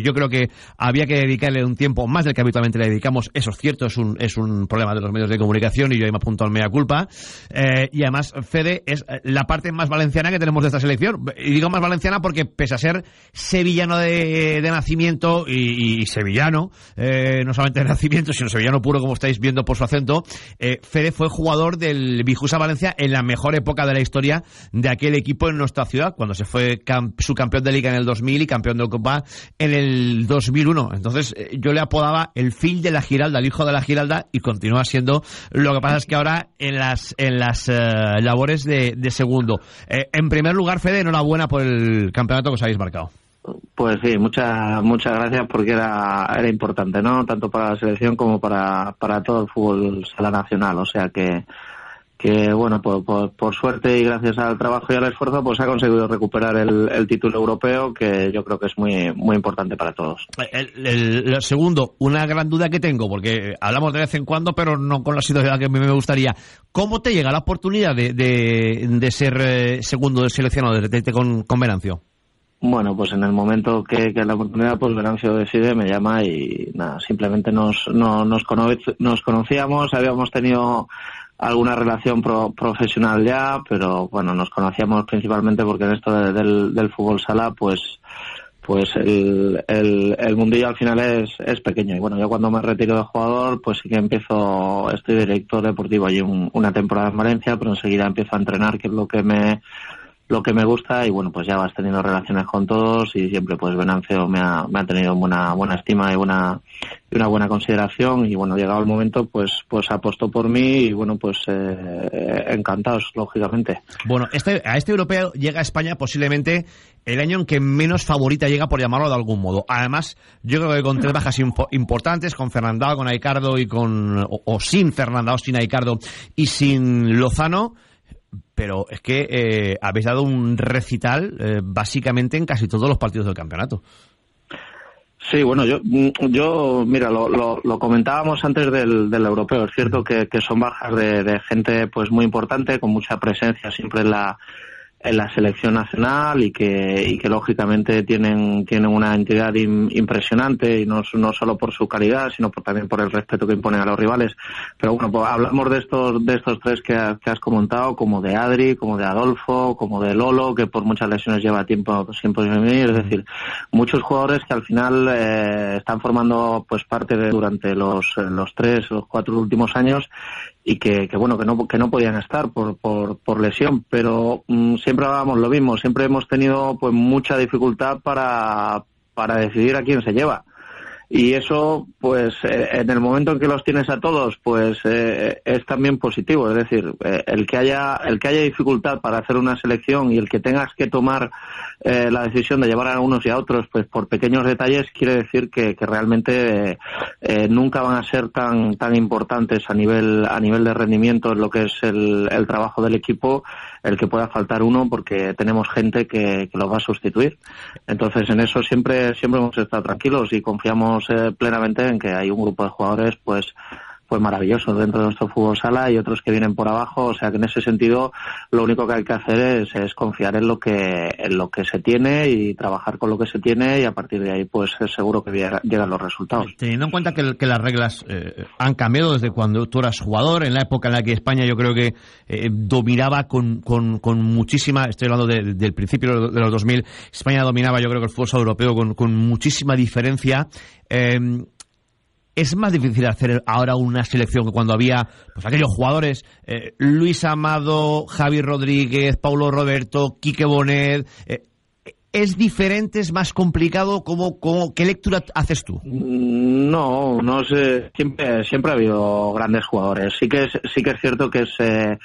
Yo creo que había que dedicarle un tiempo más del que habitualmente le dedicamos. Eso es cierto, es un, es un problema de los medios de comunicación y yo ahí me apunto al mea culpa. Eh, y además, Fede es la parte más valenciana que tenemos de esta selección. Y digo más valenciana porque pese a ser sevillano de, nacimiento y, sevillano, eh, no solamente de nacimiento, sino sevillano puro, como estáis viendo por su acento, eh, Fede fue jugador del Bijusa Valencia en la mejor época de la historia de aquel equipo en nuestra ciudad, cuando se fue subcampeón de Liga en el 2000 y campeón de Copa en el 2001. Entonces eh, yo le apodaba el fil de la Giralda, el hijo de la Giralda, y continúa siendo. Lo que pasa es que ahora en las, en las labores de, de segundo. Eh, en primer lugar, Fede, enhorabuena por el campeonato que os habéis marcado. Pues sí, muchas muchas gracias porque era, era importante, ¿no? Tanto para la selección como para, para todo el fútbol sala nacional. O sea que, que bueno, por, por, por, suerte y gracias al trabajo y al esfuerzo, pues ha conseguido recuperar el, el título europeo, que yo creo que es muy, muy importante para todos. El, el, el, segundo, una gran duda que tengo, porque hablamos de vez en cuando, pero no con la situación que a mí me gustaría. ¿Cómo te llega la oportunidad de, de, de ser eh, segundo del seleccionado de, de, con, con Venancio? Bueno, pues en el momento que, que la oportunidad, pues Venancio decide, me llama y nada, simplemente nos, no, nos, cono nos conocíamos, habíamos tenido alguna relación pro, profesional ya, pero bueno, nos conocíamos principalmente porque en esto de, del, fútbol sala, pues pues el, el, el, mundillo al final es, es pequeño. Y bueno, yo cuando me retiro de jugador, pues sí que empiezo, estoy director deportivo allí un, una temporada en Valencia, pero enseguida empiezo a entrenar, que es lo que me lo que me gusta y bueno pues ya vas teniendo relaciones con todos y siempre pues Venancio me ha, me ha tenido buena buena estima y buena y una buena consideración y bueno llegado el momento pues pues apostó por mí y bueno pues eh, encantados lógicamente. Bueno este a este europeo llega a España posiblemente el año en que menos favorita llega por llamarlo de algún modo. Además yo creo que con tres bajas importantes con Fernandao con Aicardo y con o, o sin Fernandao sin Aicardo y sin Lozano pero es que eh, habéis dado un recital eh, básicamente en casi todos los partidos del campeonato. Sí, bueno, yo, yo mira, lo, lo, lo comentábamos antes del, del, europeo. Es cierto que, que son bajas de, de, gente pues muy importante, con mucha presencia siempre en la, en la selección nacional y que, y que lógicamente tienen, tienen una entidad in, impresionante y no, no solo por su calidad, sino por, también por el respeto que imponen a los rivales. Pero bueno, pues hablamos de estos, de estos tres que, que, has comentado, como de Adri, como de Adolfo, como de Lolo, que por muchas lesiones lleva tiempo, tiempo sin venir. Es decir, muchos jugadores que al final eh, están formando pues parte de durante los, los tres, los cuatro últimos años y que, que, bueno que no que no podían estar por por, por lesión pero mmm, siempre hablábamos lo mismo siempre hemos tenido pues mucha dificultad para para decidir a quién se lleva. Y eso pues eh, en el momento en que los tienes a todos pues eh, es también positivo. Es decir eh, el que haya el que haya dificultad para hacer una selección y el que tengas que tomar eh, la decisión de llevar a unos y a otros pues por pequeños detalles quiere decir que, que realmente eh, nunca van a ser tan tan importantes a nivel a nivel de rendimiento en lo que es el, el trabajo del equipo el que pueda faltar uno porque tenemos gente que, que lo va a sustituir. Entonces en eso siempre siempre hemos estado tranquilos y confiamos eh, plenamente en que hay un grupo de jugadores pues pues maravillosos dentro de nuestro fútbol sala y otros que vienen por abajo, o sea que en ese sentido lo único que hay que hacer es, es confiar en lo que en lo que se tiene y trabajar con lo que se tiene y a partir de ahí pues es seguro que llegan los resultados. Teniendo en cuenta que, que las reglas eh, han cambiado desde cuando tú eras jugador, en la época en la que España yo creo que eh, dominaba con, con, con, muchísima, estoy hablando de, del principio de los 2000, España dominaba yo creo que el fútbol europeo con, con muchísima diferencia. Eh, es más difícil hacer ahora una selección que cuando había pues aquellos jugadores eh, Luis Amado, Javi Rodríguez, Paulo Roberto, Quique Bonet eh, ¿Es diferente, es más complicado? ¿Cómo, cómo, ¿Qué lectura haces tú? No, no sé. Siempre, siempre ha habido grandes jugadores. Sí que es, sí que es cierto que es, eh,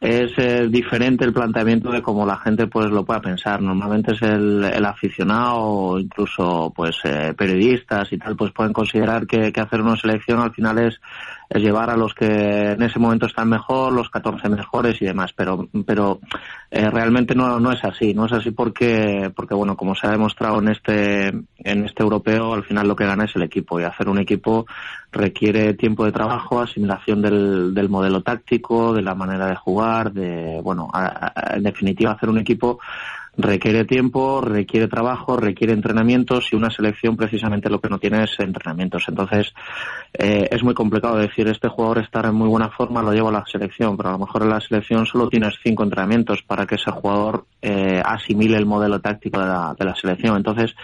es eh, diferente el planteamiento de cómo la gente pues lo pueda pensar. Normalmente es el, el aficionado o incluso pues eh, periodistas y tal pues pueden considerar que, que hacer una selección al final es es llevar a los que en ese momento están mejor, los 14 mejores y demás, pero pero eh, realmente no, no es así, no es así porque porque bueno, como se ha demostrado en este en este europeo, al final lo que gana es el equipo y hacer un equipo requiere tiempo de trabajo, asimilación del, del modelo táctico, de la manera de jugar, de bueno, en definitiva hacer un equipo requiere tiempo, requiere trabajo, requiere entrenamientos y una selección precisamente lo que no tiene es entrenamientos. Entonces eh, es muy complicado decir este jugador está en muy buena forma, lo llevo a la selección, pero a lo mejor en la selección solo tienes cinco entrenamientos para que ese jugador eh, asimile el modelo táctico de la, de la, selección. Entonces,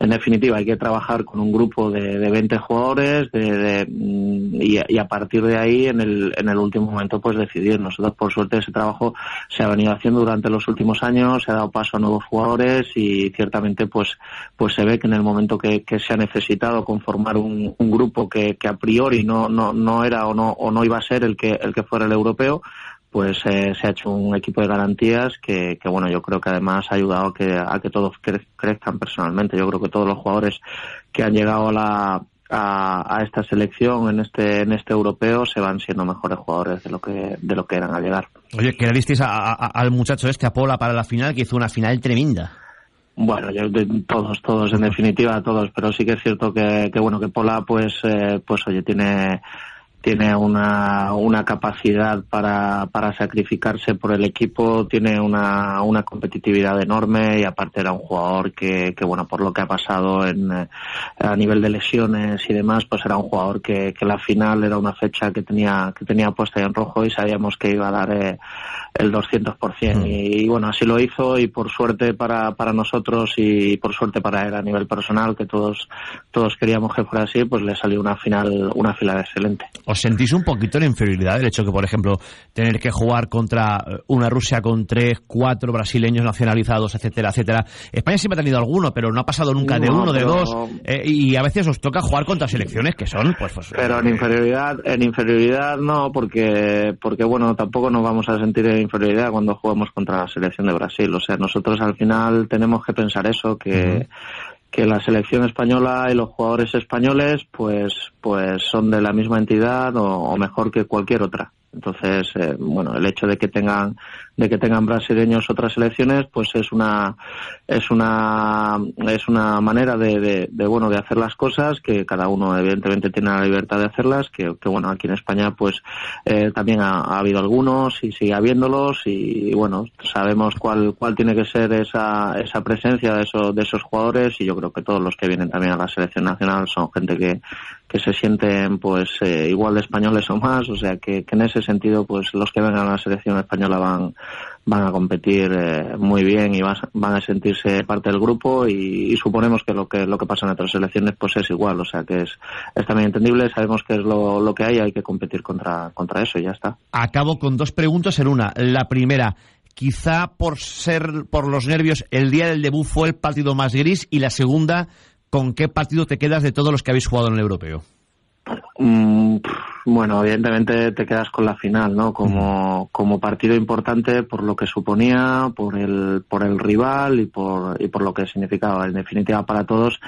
en definitiva, hay que trabajar con un grupo de, de 20 jugadores de, mm, y, y, a partir de ahí, en el, en el último momento, pues decidir. Nosotros, por suerte, ese trabajo se ha venido haciendo durante los últimos años, se ha dado paso a nuevos jugadores y ciertamente pues pues se ve que en el momento que, que se ha necesitado conformar un, un grupo que, que, a priori no, no, no era o no, o no iba a ser el que, el que fuera el europeo, pues eh, se ha hecho un equipo de garantías que, que, bueno, yo creo que además ha ayudado a que, a que todos cre crezcan personalmente. Yo creo que todos los jugadores que han llegado a la, a, a, esta selección en este en este europeo se van siendo mejores jugadores de lo que de lo que eran al llegar. Oye, ¿qué le disteis a, a, al muchacho este, a Pola, para la final, que hizo una final tremenda? Bueno, yo, de, todos, todos, en definitiva, todos, pero sí que es cierto que, que bueno, que Pola, pues, eh, pues oye, tiene tiene una, una capacidad para, para sacrificarse por el equipo, tiene una, una competitividad enorme y aparte era un jugador que, que bueno, por lo que ha pasado en, eh, a nivel de lesiones y demás, pues era un jugador que, que la final era una fecha que tenía, que tenía puesta en rojo y sabíamos que iba a dar eh, el 200%. Mm. Y, y, bueno, así lo hizo y por suerte para, para nosotros y por suerte para él a nivel personal, que todos, todos queríamos que fuera así, pues le salió una final, una final excelente. ¿Os sentís un poquito en inferioridad el hecho que, por ejemplo, tener que jugar contra una Rusia con tres, cuatro brasileños nacionalizados, etcétera, etcétera? España siempre ha tenido alguno, pero no ha pasado nunca de uno, de dos, eh, y a veces os toca jugar contra selecciones que son, pues... pues pero en inferioridad, en inferioridad no, porque, porque bueno, tampoco nos vamos a sentir en inferioridad cuando jugamos contra la selección de Brasil. O sea, nosotros al final tenemos que pensar eso, que... Uh -huh que la selección española y los jugadores españoles pues pues son de la misma entidad o, mejor que cualquier otra. Entonces eh, bueno el hecho de que tengan de que tengan brasileños otras selecciones pues es una es una es una manera de, de, bueno de hacer las cosas que cada uno evidentemente tiene la libertad de hacerlas que, que bueno aquí en España pues eh, también ha, ha, habido algunos y sigue habiéndolos y, y, bueno sabemos cuál cuál tiene que ser esa esa presencia de esos de esos jugadores y yo creo que todos los que vienen también a la selección nacional son gente que que se sienten pues eh, igual de españoles o más o sea que, que en ese sentido pues los que vengan a la selección española van van a competir eh, muy bien y van a sentirse parte del grupo y, y, suponemos que lo que lo que pasa en otras selecciones pues es igual, o sea que es, es también entendible, sabemos que es lo, lo que hay, hay que competir contra, contra eso y ya está. Acabo con dos preguntas en una. La primera, quizá por ser por los nervios, el día del debut fue el partido más gris y la segunda, ¿con qué partido te quedas de todos los que habéis jugado en el europeo? Mm, bueno, evidentemente te quedas con la final, ¿no? Como, como partido importante por lo que suponía, por el, por el rival y por, y por lo que significaba. En definitiva, para todos,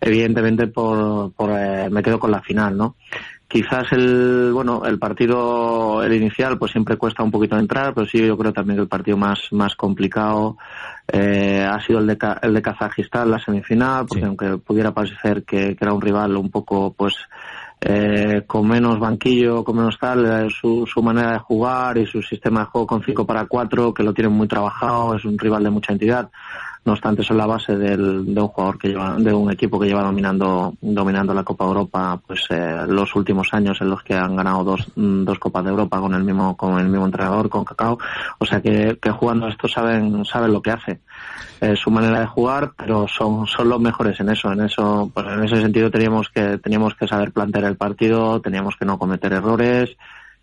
evidentemente por, por eh, me quedo con la final, ¿no? Quizás el, bueno, el partido, el inicial, pues siempre cuesta un poquito entrar, pero sí yo creo también que el partido más, más complicado eh, ha sido el de, el de Kazajistán, la semifinal, porque sí. aunque pudiera parecer que, que era un rival un poco, pues, eh, con menos banquillo, con menos tal, eh, su, su manera de jugar y su sistema de juego con 5 para 4, que lo tienen muy trabajado, es un rival de mucha entidad. No obstante, es la base del, de un jugador que lleva, de un equipo que lleva dominando, dominando la Copa Europa, pues eh, los últimos años en los que han ganado dos, mm, dos Copas de Europa con el mismo, con el mismo entrenador, con Cacao. O sea que, que jugando esto saben, saben lo que hace. Eh, su manera de jugar, pero son, son los mejores en eso. En eso, pues en ese sentido teníamos que, teníamos que saber plantear el partido, teníamos que no cometer errores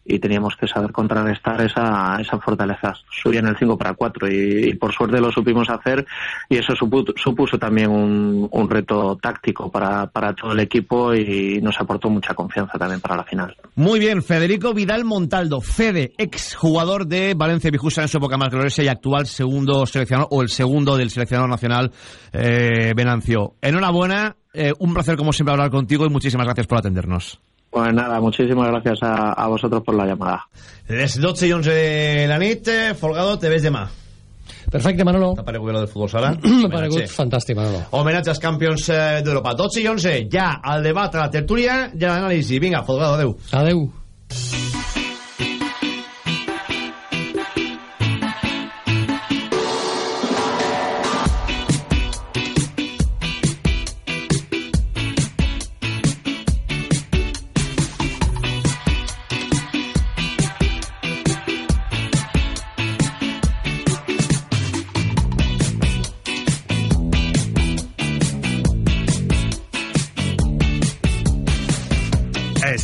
y teníamos que saber contrarrestar esa, esa fortaleza suya en el 5 para 4 y, por suerte lo supimos hacer y eso supuso, supuso también un, un reto táctico para, para, todo el equipo y nos aportó mucha confianza también para la final. Muy bien, Federico Vidal Montaldo, Fede, ex jugador de Valencia Vijusa en su época más gloriosa y actual segundo seleccionador o el segundo del seleccionador nacional eh, Venancio. Enhorabuena, eh, un placer como siempre hablar contigo y muchísimas gracias por atendernos. Pues nada, muchísimas gracias a, a vosotros por la llamada. Les 12 y 11 de la nit, eh, Folgado, te ves demà. Perfecte, Manolo. T'ha paregut lo del futbol sala? M'ha paregut fantàstic, Manolo. Homenatge als campions eh, d'Europa. 12 i 11, ja al debat, a la tertúlia i a l'anàlisi. Vinga, Folgado, adeu. Adeu.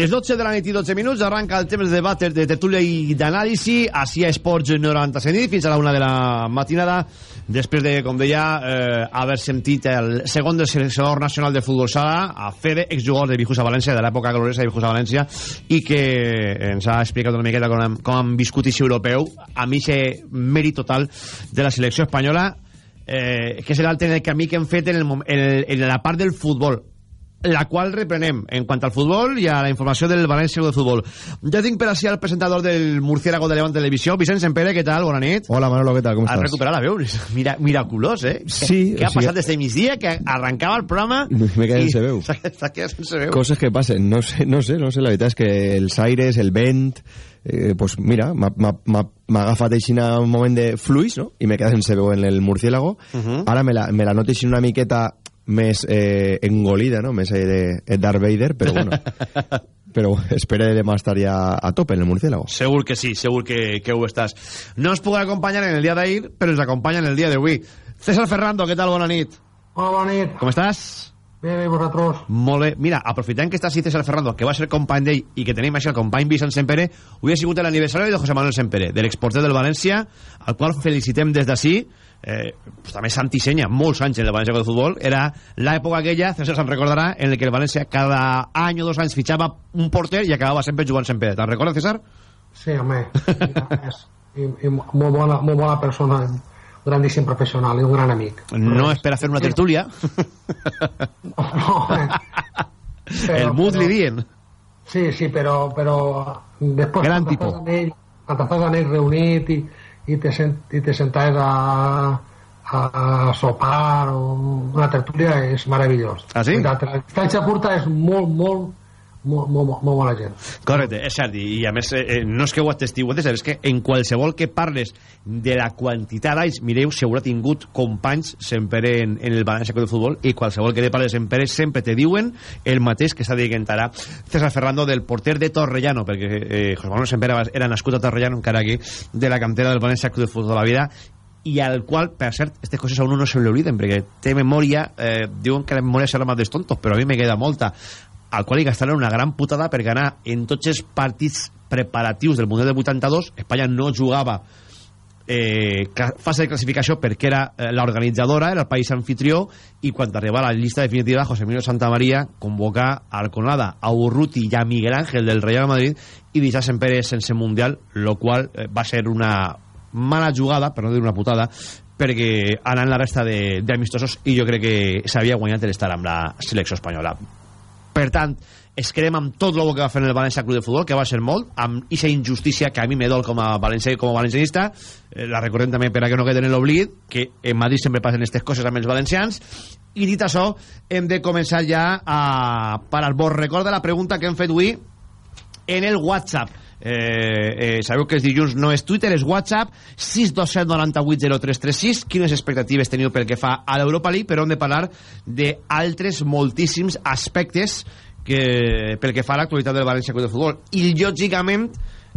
Les 12 de la nit i 12 minuts arranca el temps de debat de tertúlia i d'anàlisi així a Esports 90 nit fins a la una de la matinada. Després de, com deia, eh, haver sentit el segon del seleccionador nacional de futbol sala a Fede, exjugador de Vijusa València de l'època gloriosa de Vijusa València i que ens ha explicat una miqueta com com han viscut ixe europeu a mi aquest mèrit total de la selecció espanyola eh, que és l'altre en el camí que hem fet en, el, en, el, en la part del futbol la qual reprenem en quant al futbol i a la informació del València de Futbol. Ja tinc per així el presentador del Murciélago de Levant Televisió, Vicent Sempere, què tal? Bona nit. Hola, Manolo, què tal? Com Has estàs? recuperat la veu? Mira, miraculós, eh? Sí. Què ha o sigui, passat des de migdia? Que arrencava el programa... Me quedé sense veu. S'ha quedat sense veu. Coses que passen, no sé, no sé, no sé, la veritat és que els aires, el vent, eh, pues mira, m'ha- agafat així un moment de fluix, no? I me quedat sense veu en el murciélago. Uh -huh. Ara me la, me la noto així una miqueta més eh, engolida, no? Més eh, de, de Darth Vader, però bueno. però espero demà estar ja a tope en el murciélago. Segur que sí, segur que, que ho estàs. No ens podrà acompanyar en el dia d'ahir, però ens acompanya en el dia d'avui. César Ferrando, què tal? Bona nit. Hola, bona nit. Com estàs? Bé, bé, vosaltres. Molt bé. Mira, aprofitant que està César Ferrando, que va ser company d'ell i que tenim així el company Vicent Sempere, avui ha sigut l'aniversari de José Manuel Sempere, de l'exporter del València, al qual felicitem des d'ací. Eh, pues també Santi Senya, molts anys en el València de futbol, era l'època aquella, César se'n recordarà, en la que el València cada any o dos anys fitxava un porter i acabava sempre jugant Sempere. Te'n recordes, César? Sí, home. és, i, i molt, bona, molt bona persona, grandíssim professional i un gran amic. No és per a fer una tertúlia. el mood li dient. Sí, sí, però, però després Gran ell, quan estàs amb ell reunit i, i, te, sent, i te sentaves a, a, a sopar o una tertúlia és meravellós. Ah, sí? La distància curta és molt, molt, molt, bona gent. Correcte, és cert, i, a més eh, eh, no és que ho atestiues, és que en qualsevol que parles de la quantitat d'anys, mireu si haurà tingut companys sempre en, en el Club de Futbol i qualsevol que li parles sempre sempre te diuen el mateix que està dient ara César Ferrando del porter de Torrellano perquè eh, José Manuel Sempere era nascut a Torrellano encara que de la cantera del València Club de Futbol de la vida i al qual, per cert, aquestes coses a uno no se le olviden perquè té memòria, eh, diuen que la memòria serà más dels tontos, però a mi me queda molta al qual li gastaran una gran putada per ganar en tots els partits preparatius del Mundial del 82 Espanya no jugava eh, fase de classificació perquè era eh, l'organitzadora, era el país anfitrió, i quan arriba a la llista definitiva, José Emilio Santamaría convoca a Arconada, a Urruti i a Miguel Ángel del Real Madrid i deixa sempre sense Mundial, lo qual eh, va ser una mala jugada, per no dir una putada, perquè anant la resta d'amistosos i jo crec que s'havia guanyat l'estar amb la selecció espanyola. Per tant, es crema amb tot el que va fer en el València Club de Futbol, que va ser molt, amb aquesta injustícia que a mi me dol com a, valencià, com a valencianista, eh, la recordem també per a que no queden en l'oblit, que en Madrid sempre passen aquestes coses amb els valencians, i dit això, hem de començar ja a parar. Vos recorda la pregunta que hem fet avui en el WhatsApp. Eh, eh, sabeu que els dilluns no és Twitter, és WhatsApp. 627 98 0336 quines expectatives teniu pel que fa a l'Europa League? Però hem de parlar d'altres moltíssims aspectes que, pel que fa a l'actualitat del València Club de Futbol. I lògicament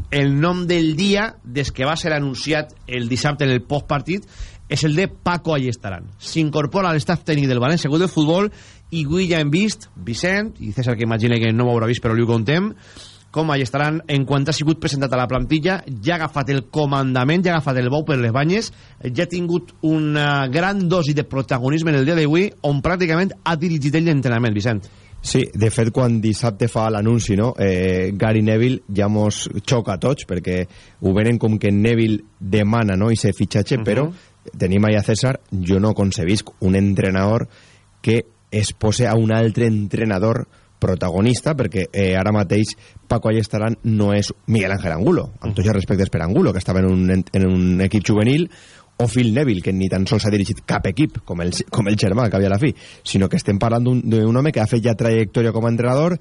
el nom del dia des que va ser anunciat el dissabte en el postpartit és el de Paco Allestaran s'incorpora a l'estaf tècnic del València Club de Futbol i avui ja hem vist Vicent i César que imagina que no ho haurà vist però li ho contem com allà estaran en quant ha sigut presentat a la plantilla, ja ha agafat el comandament, ja ha agafat el bou per les banyes, ja ha tingut una gran dosi de protagonisme en el dia d'avui, on pràcticament ha dirigit ell l'entrenament, Vicent. Sí, de fet, quan dissabte fa l'anunci, no? eh, Gary Neville ja mos xoca a tots, perquè ho venen com que Neville demana no? i se fitxatge, uh -huh. però tenim allà César, jo no concebisc un entrenador que es pose a un altre entrenador protagonista, perquè eh, ara mateix Paco Allestaran no és Miguel Ángel Angulo, amb tots els respectes per Angulo, que estava en un, en un equip juvenil, o Phil Neville, que ni tan sols ha dirigit cap equip, com el, com el germà, que havia a la fi, sinó que estem parlant d'un home que ha fet ja trajectòria com a entrenador,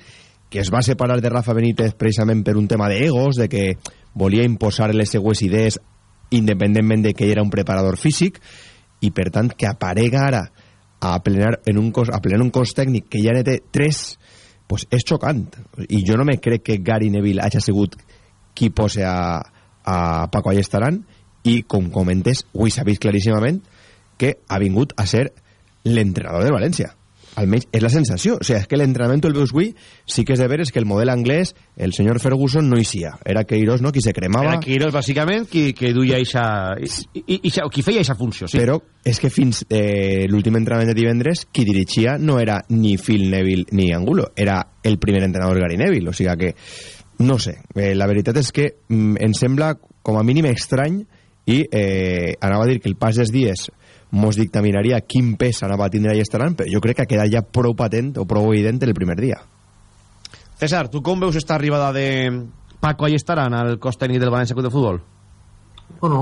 que es va separar de Rafa Benítez precisament per un tema d'egos, de que volia imposar les seues idees independentment de que ell era un preparador físic, i per tant que aparega ara a plenar en un cos, a plenar un cos tècnic que ja té tres pues és xocant. I jo no me crec que Gary Neville hagi sigut qui posa a, a Paco Allestaran i com comentes avui s'ha vist claríssimament que ha vingut a ser l'entrenador de València almenys és la sensació, o sigui, és que l'entrenament el veus avui, sí que és de veres que el model anglès, el senyor Ferguson no hi sia, era Queiroz, no?, qui se cremava... Era Queiroz, bàsicament, qui, qui duia eixa, i, i, i, qui feia eixa funció, sí. Però és que fins eh, l'últim entrenament de divendres, qui dirigia no era ni Phil Neville ni Angulo, era el primer entrenador Gary Neville, o sigui que, no sé, eh, la veritat és que mm, em sembla com a mínim estrany i eh, anava a dir que el pas dels dies mos dictaminaria quin pes anava a tindre Allestaran, però jo crec que ha quedat ja prou patent o prou evident el primer dia. César, tu com veus esta arribada de Paco Allestaran al cos tècnic del València Club de Futbol? Bueno,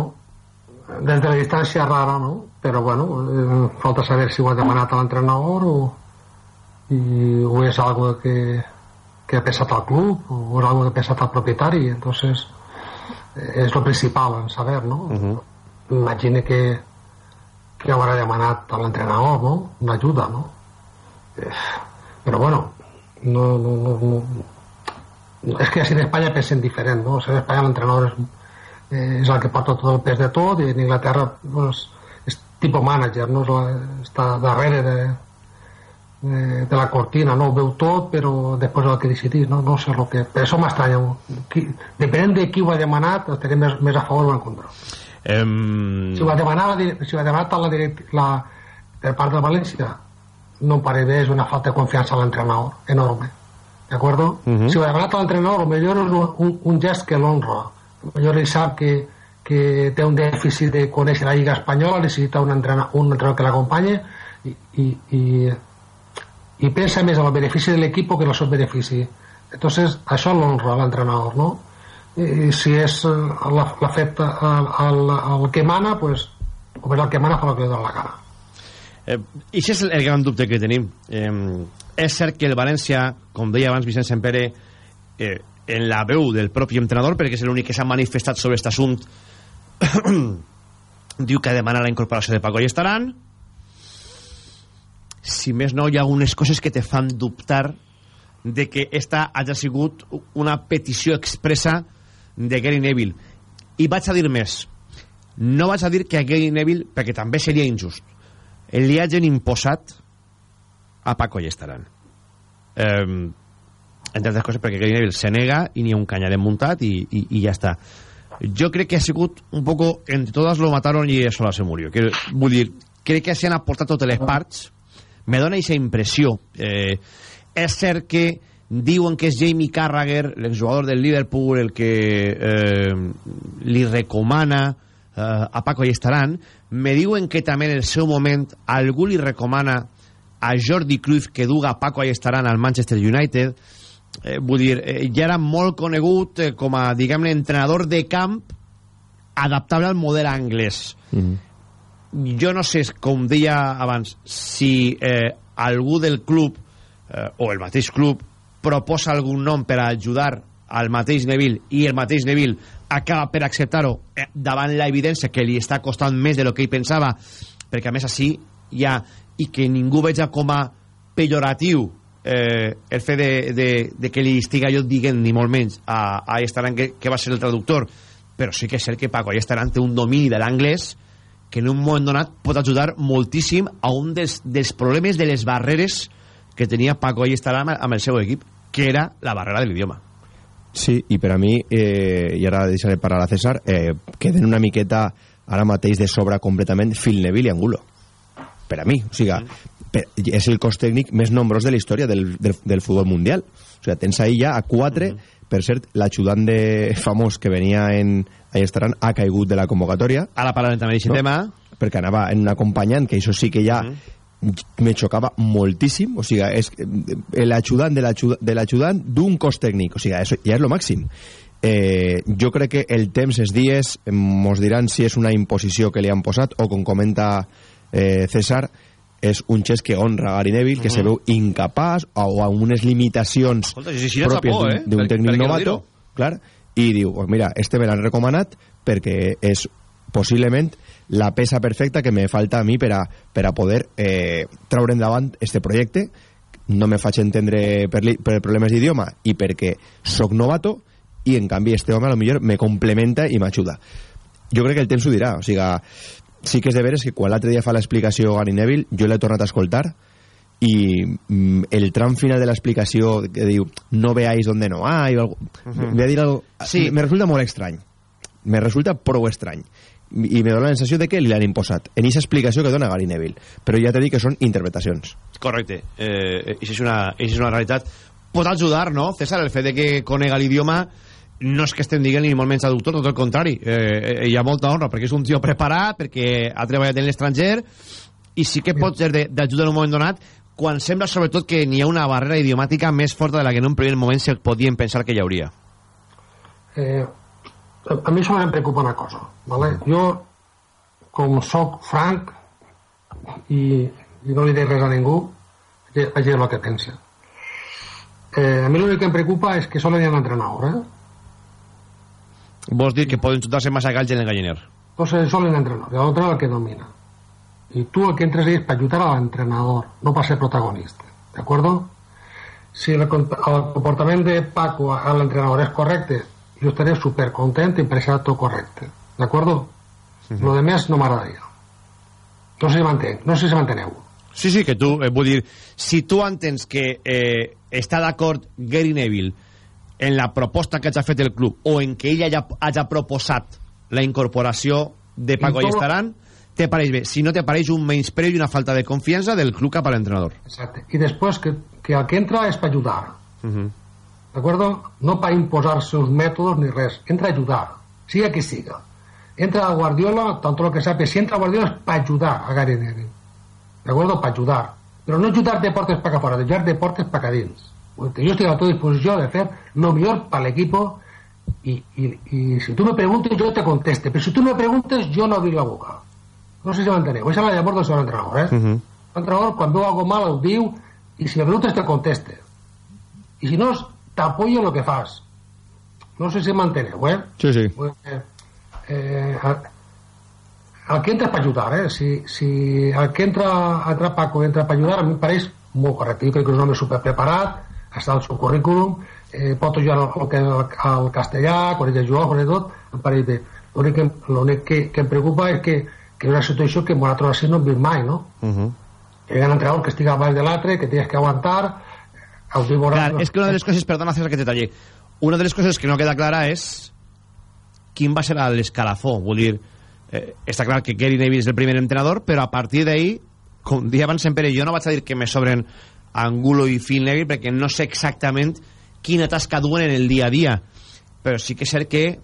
des de la distància rara, no? Però, bueno, eh, falta saber si ho ha demanat a l'entrenador o, i, o és algo que, que ha pensat al club o és algo que ha pensat al propietari. Entonces, eh, és lo principal en saber, no? Uh -huh. Imagine que que habrá demanat a l'entrenador, no? Una ajuda, no? Eh, però bueno, no, no, no, no. És que en Espanya pensen diferent, no? O sigui, en Espanya l'entrenador és, eh, és el que porta tot el pes de tot i en Inglaterra bueno, és, tipus manager, no? Està darrere de, de, de la cortina, no? Ho veu tot, però després el que decidir, no? No sé el que... Per això m'estranya. Depenent de qui ho ha demanat, estaré més, més a favor o en contra. Um... Si ho ha demanat, la, si ho ha demanat la, la, per part de València, no em pare bé, és una falta de confiança a l'entrenador, enorme. ¿De acuerdo? Uh -huh. Si ho ha demanat a l'entrenador, millor és un, un gest que l'honra. Millor ell sap que, que té un dèficit de conèixer la Lliga Espanyola, necessita un entrenador, un entrenador que l'acompanye i, i, i, i pensa més en el benefici de l'equip que en el seu benefici. Entonces, això l'honra l'entrenador, ¿no? I si és l'efecte el, el, el que mana pues, com és el que mana fa el que dona la cara. Eh, i això és el gran dubte que tenim eh, és cert que el València com deia abans Vicent Sempere eh, en la veu del propi entrenador perquè és l'únic que s'ha manifestat sobre aquest assunt diu que demana la incorporació de Paco i estaran si més no hi ha algunes coses que te fan dubtar de que esta hagi sigut una petició expressa de Gary Neville. I vaig a dir més. No vaig a dir que a Gary Neville perquè també seria injust. Li hagin imposat a Paco Llestaran eh, entre altres coses perquè Gary Neville se nega i n'hi ha un canyaret muntat i, i, i ja està. Jo crec que ha sigut un poco entre todas lo mataron i sola se murió. Que, vull dir, crec que s'hi han aportat totes les parts. Me dona aquesta impressió. Eh, és cert que diuen que és Jamie Carragher l'exjugador del Liverpool el que eh, li recomana eh, a Paco Allestaran me diuen que també en el seu moment algú li recomana a Jordi Cruyff que duga Paco Allestaran al Manchester United eh, vull dir, eh, ja era molt conegut eh, com a, diguem-ne, entrenador de camp adaptable al model anglès. Mm -hmm. Jo no sé, com deia abans, si eh, algú del club eh, o el mateix club proposa algun nom per a ajudar al mateix Neville i el mateix Neville acaba per acceptar-ho eh, davant la evidència que li està costant més de lo que ell pensava perquè a més així hi ha i que ningú veja com a pejoratiu eh, el fet de, de, de que li estiga jo dient ni molt menys a, a Estaran que, que va ser el traductor. Però sí que és cert que Paco Estaran té un domini de l'anglès que en un moment donat pot ajudar moltíssim a un dels, dels problemes de les barreres que tenia Paco Estaran amb el seu equip que era la barrera de l'idioma Sí, i per a mi, eh, i ara deixaré parlar a César, eh, queden una miqueta ara mateix de sobra completament Phil Neville i Angulo. Per a mi, o sigui, mm. per, és el cos tècnic més nombrós de la història del, del, del futbol mundial. O sigui, tens ahí ja a quatre, mm. per cert, l'ajudant de famós que venia en ahí estaran, ha caigut de la convocatòria. Ara parlarem també d'aquest no? tema. Perquè anava en un acompanyant, que això sí que ja mm me xocava moltíssim, o sigui, és l'ajudant de l'ajudant d'un cos tècnic, o sigui, això ja és lo màxim. Eh, jo crec que el temps, els dies, mos diran si és una imposició que li han posat o, com comenta eh, César, és un xest que honra Gary Neville, uh -huh. que se veu incapaç o amb unes limitacions Escolta, si pròpies d'un eh? tècnic novato, clar, i diu, pues mira, este me l'han recomanat perquè és possiblement la peça perfecta que me falta a mi per a, per a poder eh, traure endavant este projecte no me faig entendre per, li, per problemes d'idioma i perquè sóc novato i en canvi este home a lo millor me complementa i m'ajuda. Jo crec que el temps ho dirà. O sigui, sí que és de veres que quan l'altre dia fa l'explicació Gary Neville jo l'he tornat a escoltar i mm, el tram final de l'explicació que diu no veáis donde no hay o algo, uh -huh. me, dir algo sí. me resulta molt estrany. Me resulta prou estrany i me dona la sensació de que li han imposat. En aquesta explicació que dona Gary Neville. Però ja t'he dit que són interpretacions. Correcte, eh, això és, una, és una realitat. Pot ajudar, no, César, el fet de que conega l'idioma no és que estem dient ni molt menys traductor, tot el contrari. Eh, hi ha molta honra, perquè és un tio preparat perquè ha treballat en l'estranger i sí que pot ser d'ajuda en un moment donat quan sembla sobretot que n'hi ha una barrera idiomàtica més forta de la que en un primer moment se podien pensar que hi hauria. Eh, a mi això em preocupa una cosa ¿vale? jo com sóc franc i, i no li dic res a ningú vaig dir el que pensa eh, a mi l'únic que em preocupa és que solen hi ha un entrenador eh? vols dir que poden xutar-se massa galls en el galliner entonces solen entrenador l'altre el que domina i tu el que entres és per ajudar a l'entrenador no per ser protagonista ¿de acuerdo? si el, el comportament de Paco a l'entrenador és correcte yo estaré súper contento y pensará todo correcto. ¿De acuerdo? Uh -huh. Lo demás no m'agradaria. No sé si mantén, no sé si manteneu. Sí, sí, que tu, eh, vull dir, si tu entens que eh, està d'acord Gary Neville en la proposta que hagi fet el club o en que ell hagi, hagi proposat la incorporació de Paco i Estaran, te pareix bé. Si no te pareix un menyspreu i una falta de confiança del club cap a l'entrenador. Exacte. I després que, que el que entra és per ajudar. Uh -huh. ¿De acuerdo? No para imposar sus métodos ni res, entra a ayudar, siga que siga. Entra a Guardiola, tanto lo que sabe, si entra a Guardiola es para ayudar a Gary Neville, ¿de acuerdo? Para ayudar. Pero no ayudar deportes para acá fuera, ayudar deportes para acá dins. Porque yo estoy a tu disposición de hacer lo mejor para el equipo y, y, y, si tú me preguntes yo te conteste, pero si tú me preguntes yo no abrir la boca. No sé si m'enteneu, esa es la llavor del seu entrenador, eh? Uh -huh. L'entrenador, quan veu algo mal, ho diu, i si me preguntes te conteste. I si no, t'apoyo lo que fas. No sé si m'enteneu, eh? Sí, sí. Eh, eh, el que entra per ajudar, eh? Si, si el que entra, entra Paco entra per ajudar, a mi em pareix molt correcte. Jo crec que és un home superpreparat, està al seu currículum, eh, pot ajudar el, el, el castellà, quan ell jugar, quan tot, em pareix bé. L'únic que, l'únic que, que em preocupa és que, que és una situació que nosaltres així no hem vist mai, no? Uh -huh. Hi ha un entrenador que estigui a baix de l'altre, que tens que aguantar, Clar, és que una de les coses, perdona que te tallé, una de les coses que no queda clara és quin va ser l'escalafó. Vull dir, eh, està clar que Gary Neville és el primer entrenador, però a partir d'ahir, com dia abans en Pere, jo no vaig a dir que me sobren Angulo i Phil Neville, perquè no sé exactament quina tasca duen en el dia a dia. Però sí que és cert que,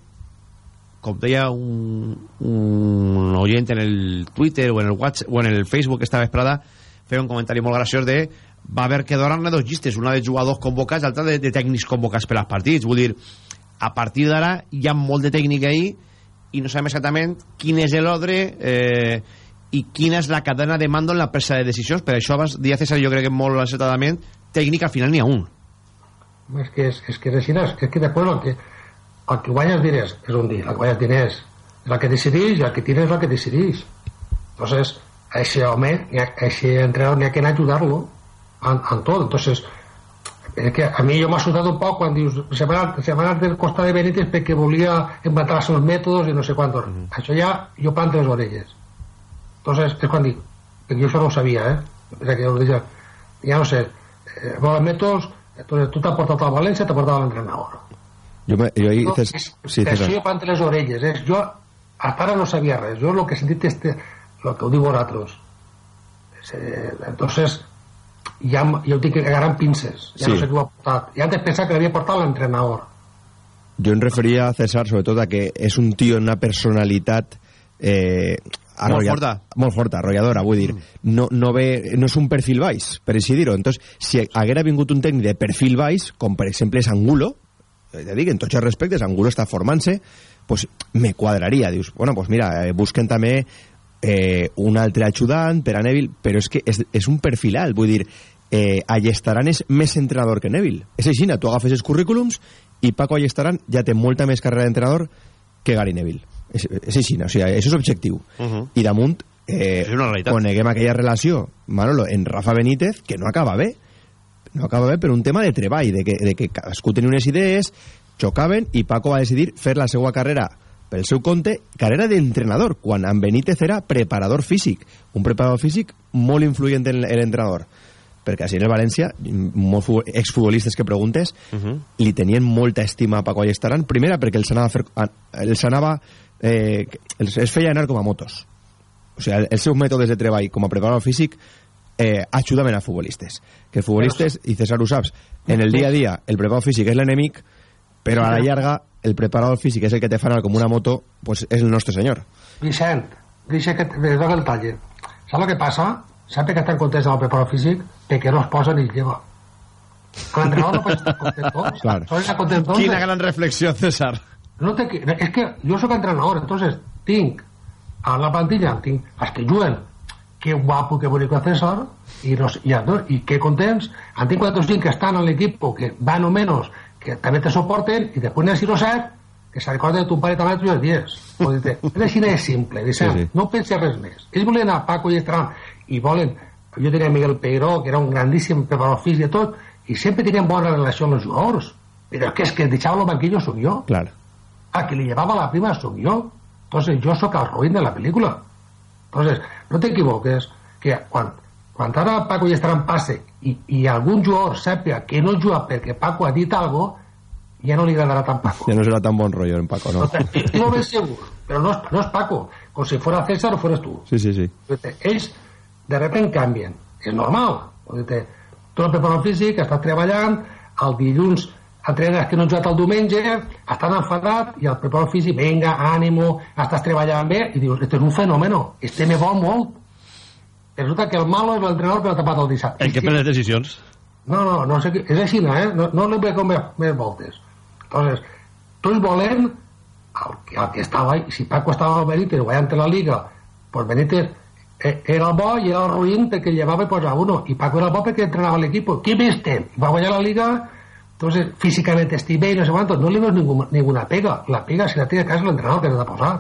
com deia un, un oient en el Twitter o en el, WhatsApp, o en el Facebook esta vesprada, feia un comentari molt graciós de va haver que donar-ne dos llistes, una de jugadors convocats l'altra de, de tècnics convocats per als partits. Vull dir, a partir d'ara hi ha molt de tècnica ahí i no sabem exactament quin és l'ordre eh, i quina és la cadena de mando en la presa de decisions. Per això abans dia César, jo crec que molt encertadament, tècnica al final n'hi ha un. És que és, és que és així, és que després el que, el que guanya els diners és un dir, el que guanya els diners és el que decideix i el que tira és el que decideix. Entonces, a ese home, a ese entrenador, n'hi ha que anar a ayudarlo en, en tot. Entonces, es que a mi jo m'ha asustat un poc quan dius se van, se van anar del Costa de Benítez perquè volia inventar els seus mètodes i no sé quantos. Mm. Això ja jo planto les orelles. Entonces, és quan dic, que jo això no ho sabia, eh? Que jo deia, ja no sé, eh, els mètodes, entonces, tu t'ha portat a València, t'ha portat a l'entrenador. Jo, me, jo ahí... No, Ces, és, sí, això jo planto les orelles. És, jo hasta ara no sabia res. Jo el que he sentit este, el que ho diu vosaltres. Eh, entonces, ja, ja ho tinc que agarrar amb pinces. Ja Sí. no sé qui ho ha portat. I antes pensava que l'havia portat l'entrenador. Jo em referia a César sobretot a que és un tio amb una personalitat eh, arrolla- forta. molt forta, arrolladora, vull dir no, no, ve, no és un perfil baix per així dir-ho, entonces si haguera vingut un tècnic de perfil baix, com per exemple és Angulo te dic, en tots els respectes Angulo està formant-se, pues me quadraria dius, bueno, pues mira, eh, busquen també eh, un altre ajudant per a Neville, però és que és, és un perfil alt, vull dir eh, Allestaran és més entrenador que Neville. És així, tu agafes els currículums i Paco Allestaran ja té molta més carrera d'entrenador que Gary Neville. És, és així, o sigui, això és objectiu. Uh -huh. i damunt eh, És una realitat. coneguem aquella relació Manolo, en Rafa Benítez que no acaba bé. No acaba bé per un tema de treball de que, de que cadascú tenia unes idees xocaven i Paco va decidir fer la seva carrera pel seu compte, carrera d'entrenador quan en Benítez era preparador físic. Un preparador físic molt influent en l'entrenador perquè així en el València molts fu- exfutbolistes que preguntes Uh -huh. li tenien molta estima a Paco Allestaran. Primera perquè els anava, a fer, els anava eh, els, els feia anar com a motos. O sigui, el- els seus mètodes de treball com a preparador físic eh, ajudaven a futbolistes. Que els futbolistes, i César ho saps en el dia a dia el preparador físic és l'enemic però a la llarga el preparador físic és el que te fa anar com una moto pues és el nostre senyor Vicent, deixa que te toque el talle. Saps el que passa? Sap que estan contents amb el preparador físic? Perquè no es posa ni el lleva. L'entrenador no pot estar content tots. Claro. Sol estar content tots. Quina gran reflexió, César. No que, és que jo sóc entrenador, entonces tinc a la plantilla, tinc els que juguen, que guapo, que bonico César, i, no, sé, i, els dos, i que contents, en tinc 4 o 5 que estan en l'equip, que van o menos, que també te soporten, i després n'hi ha 6 o 7 que se recorden de tu pare també tots els dies. Vull dir, és així de simple, Vicent, Sí, sí, no penses res més. Ells volen a Paco i Estran, i volen, jo tenia Miguel Peiró, que era un grandíssim preparador físic i tot, i sempre tenien bona relació amb els jugadors. Però que és que deixava el banquillo sóc jo. clar a que le llevaba la prima soy yo. Entonces yo soy el ruin de la película. Entonces, no te equivoques, que quan, quan ara Paco i Estaran passe i, i algun jugador sàpiga que no juga perquè Paco ha dit algo, ja no li agradarà tant Paco. ja no serà tan bon rotllo en Paco no? Estic ben segur, però no és, no és Paco, com si fuera César o fueres tu. sí, sí, sí Ells de repente canvien. És normal. Tu el preparador físic, estàs treballant, el dilluns entrenes que no has jugat el diumenge, estan enfadat i el preparador físic, venga, ànimo, estàs treballant bé, i dius, este és un fenómeno, este me vol molt. Resulta que el malo és l'entrenador que l'ha tapat el dissabte. El que pren les decisions. No, no, no sé què... És així, eh? No, no li com més, més voltes. Entonces, tots volem el, que- el que estava... Si Paco estava al Benítez guanyant la Liga, pues Benítez eh, era el bo i era el ruïn perquè llevava pues, a uno. I Paco era el bo perquè entrenava l'equip. Qui viste? Va guanyar la Liga, entonces físicamente estic bé i no sé quantos. No li veus ninguna, ninguna pega. La pega, si la té a casa, l'entrenador que has de posar.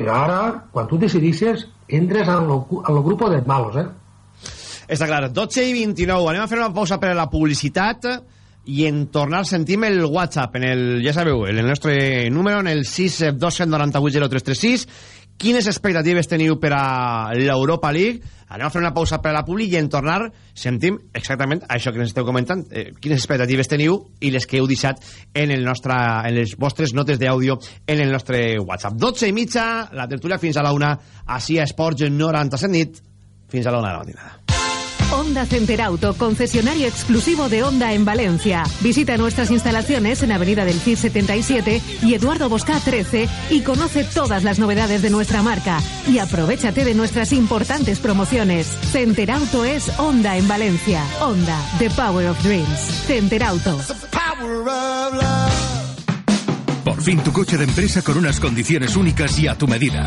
Però ara, quan tu decidisses, entres en el, en el grup de malos, eh? Està clar, 12 i 29. Anem a fer una pausa per a la publicitat i en tornar sentim el WhatsApp, en el, ja sabeu, en el nostre número, en el 6 298 0336 quines expectatives teniu per a l'Europa League? Anem a fer una pausa per a la publi i en tornar sentim exactament això que ens esteu comentant. Eh, quines expectatives teniu i les que heu deixat en, el nostre, en les vostres notes d'àudio en el nostre WhatsApp. 12 i mitja, la tertúlia fins a la una així a Esports 97 nit fins a la una de la matinada Honda Center Auto, concesionario exclusivo de Honda en Valencia. Visita nuestras instalaciones en Avenida del CID 77 y Eduardo Bosca 13 y conoce todas las novedades de nuestra marca. Y aprovechate de nuestras importantes promociones. Center Auto es Honda en Valencia. Honda, The Power of Dreams. Center Auto. Por fin tu coche de empresa con unas condiciones únicas y a tu medida.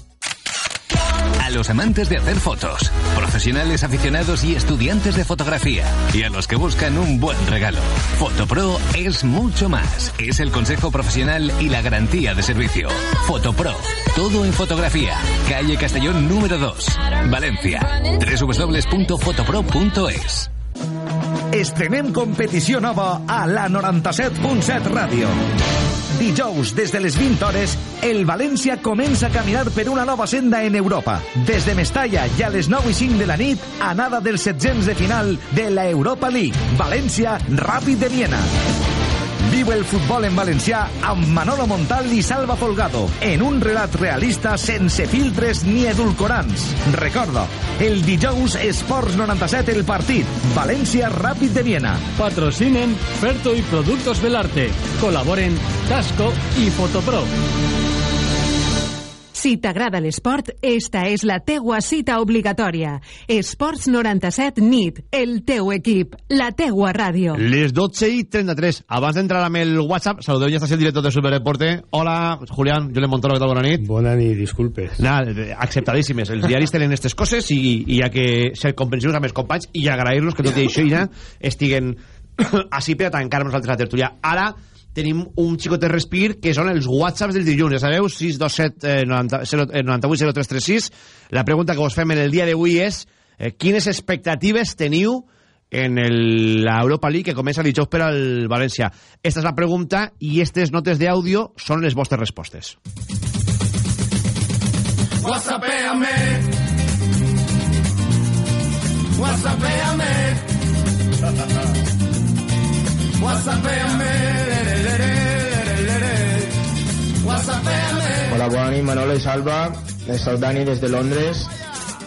Los amantes de hacer fotos, profesionales aficionados y estudiantes de fotografía, y a los que buscan un buen regalo. Fotopro es mucho más. Es el consejo profesional y la garantía de servicio. Fotopro, todo en fotografía. Calle Castellón número 2, Valencia. www.fotopro.es. Estrenem competició nova a la 97.7 Ràdio. Dijous, des de les 20 hores, el València comença a caminar per una nova senda en Europa. Des de Mestalla i a les 9 i 5 de la nit, anada dels setzents de final de la Europa League. València, Ràpid de Viena. Viu el futbol en valencià amb Manolo Montal i Salva Folgado en un relat realista sense filtres ni edulcorants. Recorda, el dijous Esports 97 el partit. València Ràpid de Viena. Patrocinen Ferto y Productos Belarte. Colaboren Tasco y Fotopro. Si t'agrada l'esport, esta és la teua cita obligatòria. Esports 97 NIT, el teu equip, la teua ràdio. Les 12 i 33. Abans d'entrar amb el WhatsApp, saludeu, ja està el director de Superdeporte. Hola, Julián, Julen Montoro, què tal? Bona nit. Bona nit, disculpes. Nada, acceptadíssimes. Els diaris tenen aquestes coses i, i hi ha que ser comprensius amb els companys i agrair-los que tot i això ja estiguen així per a tancar nosaltres la tertúlia. Ara tenim un xicot de respir que són els whatsapps del dilluns, ja sabeu 627 eh, 90, 0, eh, 98 0336 la pregunta que vos fem en el dia d'avui és eh, quines expectatives teniu en l'Europa League que comença dijous per al València esta és la pregunta i aquestes notes d'àudio són les vostres respostes Whatsappéame. Whatsappéame. Whatsappéame. Hola, bona nit, Manolo i Salva. Soc Dani des de Londres.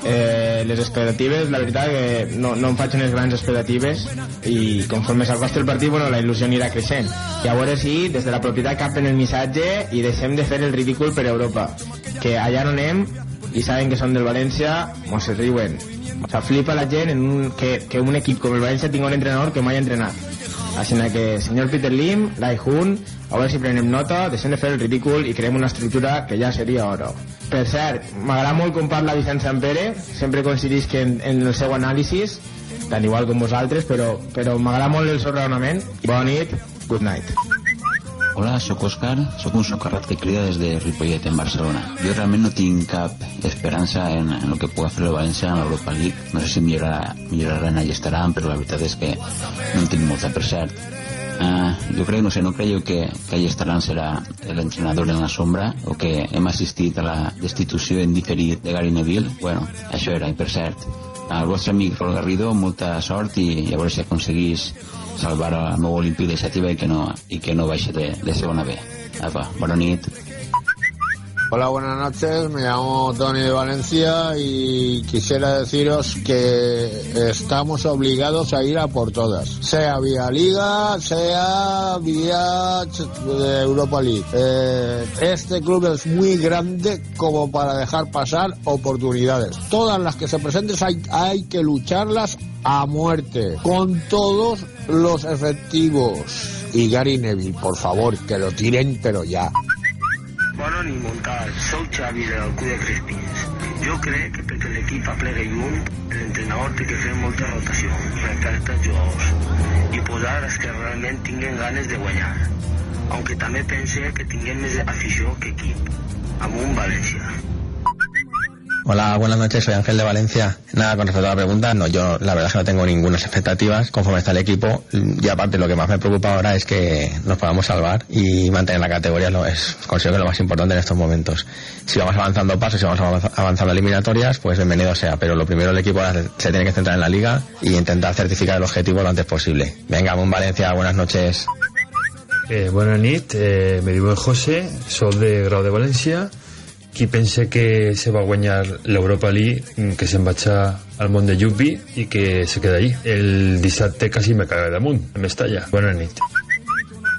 Eh, les expectatives, la veritat que no, no em faig unes grans expectatives i conforme s'acosta el partit, bueno, la il·lusió anirà creixent. I a veure si des de la propietat capen el missatge i deixem de fer el ridícul per Europa. Que allà no anem i saben que són del València, mos riuen. O sea, flipa la gent en un, que, que un equip com el València tingui un entrenador que mai ha entrenat. Així que, senyor Peter Lim, Lai Hun, a veure si prenem nota, deixem de fer el ridícul i creem una estructura que ja seria oro. Per cert, m'agrada molt com parla Vicent Sampere, sempre coincidís que en, en el seu anàlisi, tan igual com vosaltres, però, però m'agrada molt el seu raonament. Bona nit, good night. Hola, sóc Òscar, sóc un socarrat que crida des de Ripollet, en Barcelona. Jo realment no tinc cap esperança en, en el que pugui fer el València en l'Europa League. No sé si millorarà, milloraran allà estaran, però la veritat és que no en tinc molta, per cert. Uh, jo crec, no sé, no creieu que, que allà estaran serà l'entrenador en la sombra o que hem assistit a la destitució en diferit de Gary Neville? Bueno, això era, i per cert, al vostre amic Rol Garrido molta sort i a veure si aconseguís salvar el meu olímpic d'iniciativa i que no, i que no baixi de, de segona B. Apa, bona nit. Hola, buenas noches. Me llamo Tony de Valencia y quisiera deciros que estamos obligados a ir a por todas, sea vía Liga, sea vía Europa League. Eh, este club es muy grande como para dejar pasar oportunidades. Todas las que se presenten hay, hay que lucharlas a muerte, con todos los efectivos. Y Gary Neville, por favor, que lo tiren, pero ya. Bona nit, Montal. Soc Xavi del Club de Crespins. Jo crec que perquè l'equip aplega lluny, l'entrenador té que fer moltes rotacions als jugadors i posar els que realment tinguen ganes de guanyar. Aunque també pense que tinguem més afició que equip. Amb un València. Hola, buenas noches, soy Ángel de Valencia. Nada, con respecto a la pregunta, no, yo la verdad es que no tengo ninguna expectativas conforme está el equipo y aparte lo que más me preocupa ahora es que nos podamos salvar y mantener la categoría, lo es, considero que lo más importante en estos momentos. Si vamos avanzando pasos, si vamos avanz- avanzando eliminatorias, pues bienvenido sea, pero lo primero el equipo se tiene que centrar en la liga y intentar certificar el objetivo lo antes posible. Venga, un Valencia, buenas noches. Eh, bona nit, eh, me diu José, soc de Grau de València, qui pensa que se va guanyar l'Europa League, que se'n vaig al món de rugby i que se queda allí. El dissabte quasi me caga damunt, a Mestalla. Bona nit.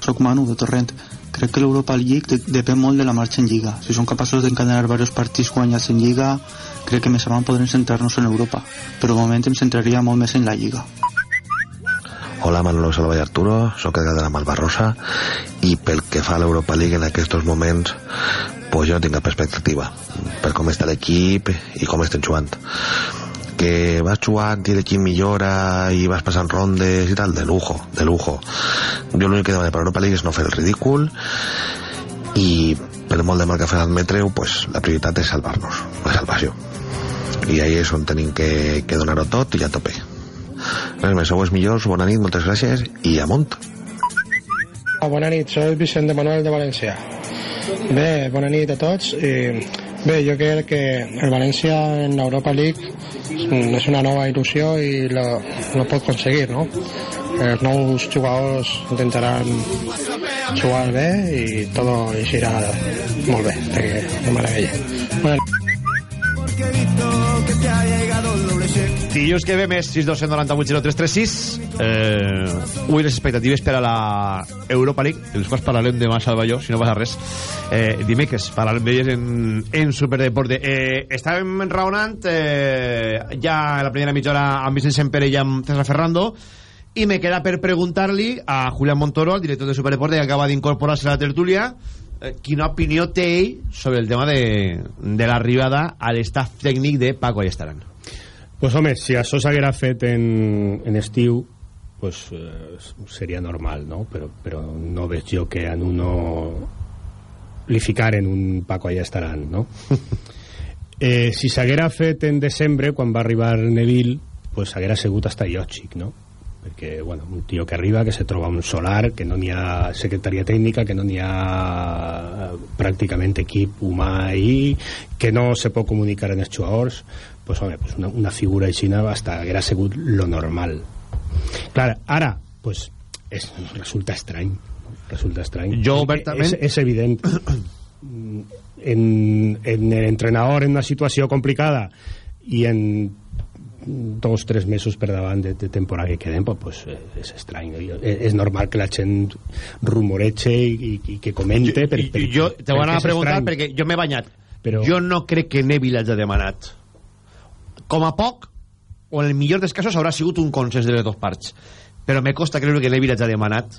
Soc Manu, de Torrent. Crec que l'Europa League de depèn molt de la marxa en Lliga. Si som capaços d'encadenar diversos partits guanyats en Lliga, crec que més avant podrem centrar-nos en Europa. Però de moment em centraria molt més en la Lliga. Hola, Manolo Salva i Arturo, sóc Edgar de la Malvarrosa i pel que fa a l'Europa League en aquests moments pues jo no tinc cap expectativa per com està l'equip i com estem jugant. Que vas jugant i l'equip millora i vas passant rondes i tal, de lujo, de lujo. Jo l'únic que demano per l'Europa League és no fer el ridícul i per molt de mal que fes admetre-ho pues, la prioritat és salvar-nos la salvació. I ahí és on tenim que, que donar-ho tot i a tope. Res més, sou els millors, bona nit, moltes gràcies i amunt Bona nit, soc Vicent de Manuel de València. Bé, bona nit a tots. I, bé, jo crec que el València en l'Europa League és una nova il·lusió i lo, lo pot aconseguir, no? Els nous jugadors intentaran jugar bé i tot eixirà molt bé, perquè de meravella. Nit. Dilluns que ve més 6298036 eh, Avui les expectatives per a la Europa League. De les quals parlarem demà Salva jo, si no passa res. Eh, dimecres parlarem d'elles en, en Superdeporte. Eh, estàvem raonant eh, ja a la primera mitja hora amb Vicent Sempere i amb César Ferrando i me queda per preguntar-li a Julián Montoro, el director de Superdeporte que acaba d'incorporar-se a la tertúlia eh, quina opinió té ell sobre el tema de, de l'arribada a l'estaf tècnic de Paco Ayestarán Pues home, si això s'haguera fet en, en estiu pues eh, seria normal, no? Però, però no veig jo que en uno li ficaren un Paco allà estaran, no? eh, si s'haguera fet en desembre, quan va arribar Neville, pues haguera sigut hasta llotxic, no? perquè bueno, un tio que arriba, que se troba un solar, que no n'hi ha secretaria tècnica, que no n'hi ha eh, pràcticament equip humà ahí, que no se pot comunicar en els jugadors, pues, home, pues una, una figura així hasta haguera sigut lo normal. Clar, ara, pues, és, resulta estrany. Resulta estrany. Jo obertament- És, és evident. En, en el entrenador en una situació complicada i en dos tres mesos per davant de, de temporada que queden pues, pues eh, és estrany és, és normal que la gent rumoreche i, i, que comente per, per, jo te ho anava a preguntar estrany. perquè jo m'he banyat Però- jo no crec que Neville hagi demanat com a poc o en el millor dels casos haurà sigut un consens de les dues parts però me costa creure que Neville hagi demanat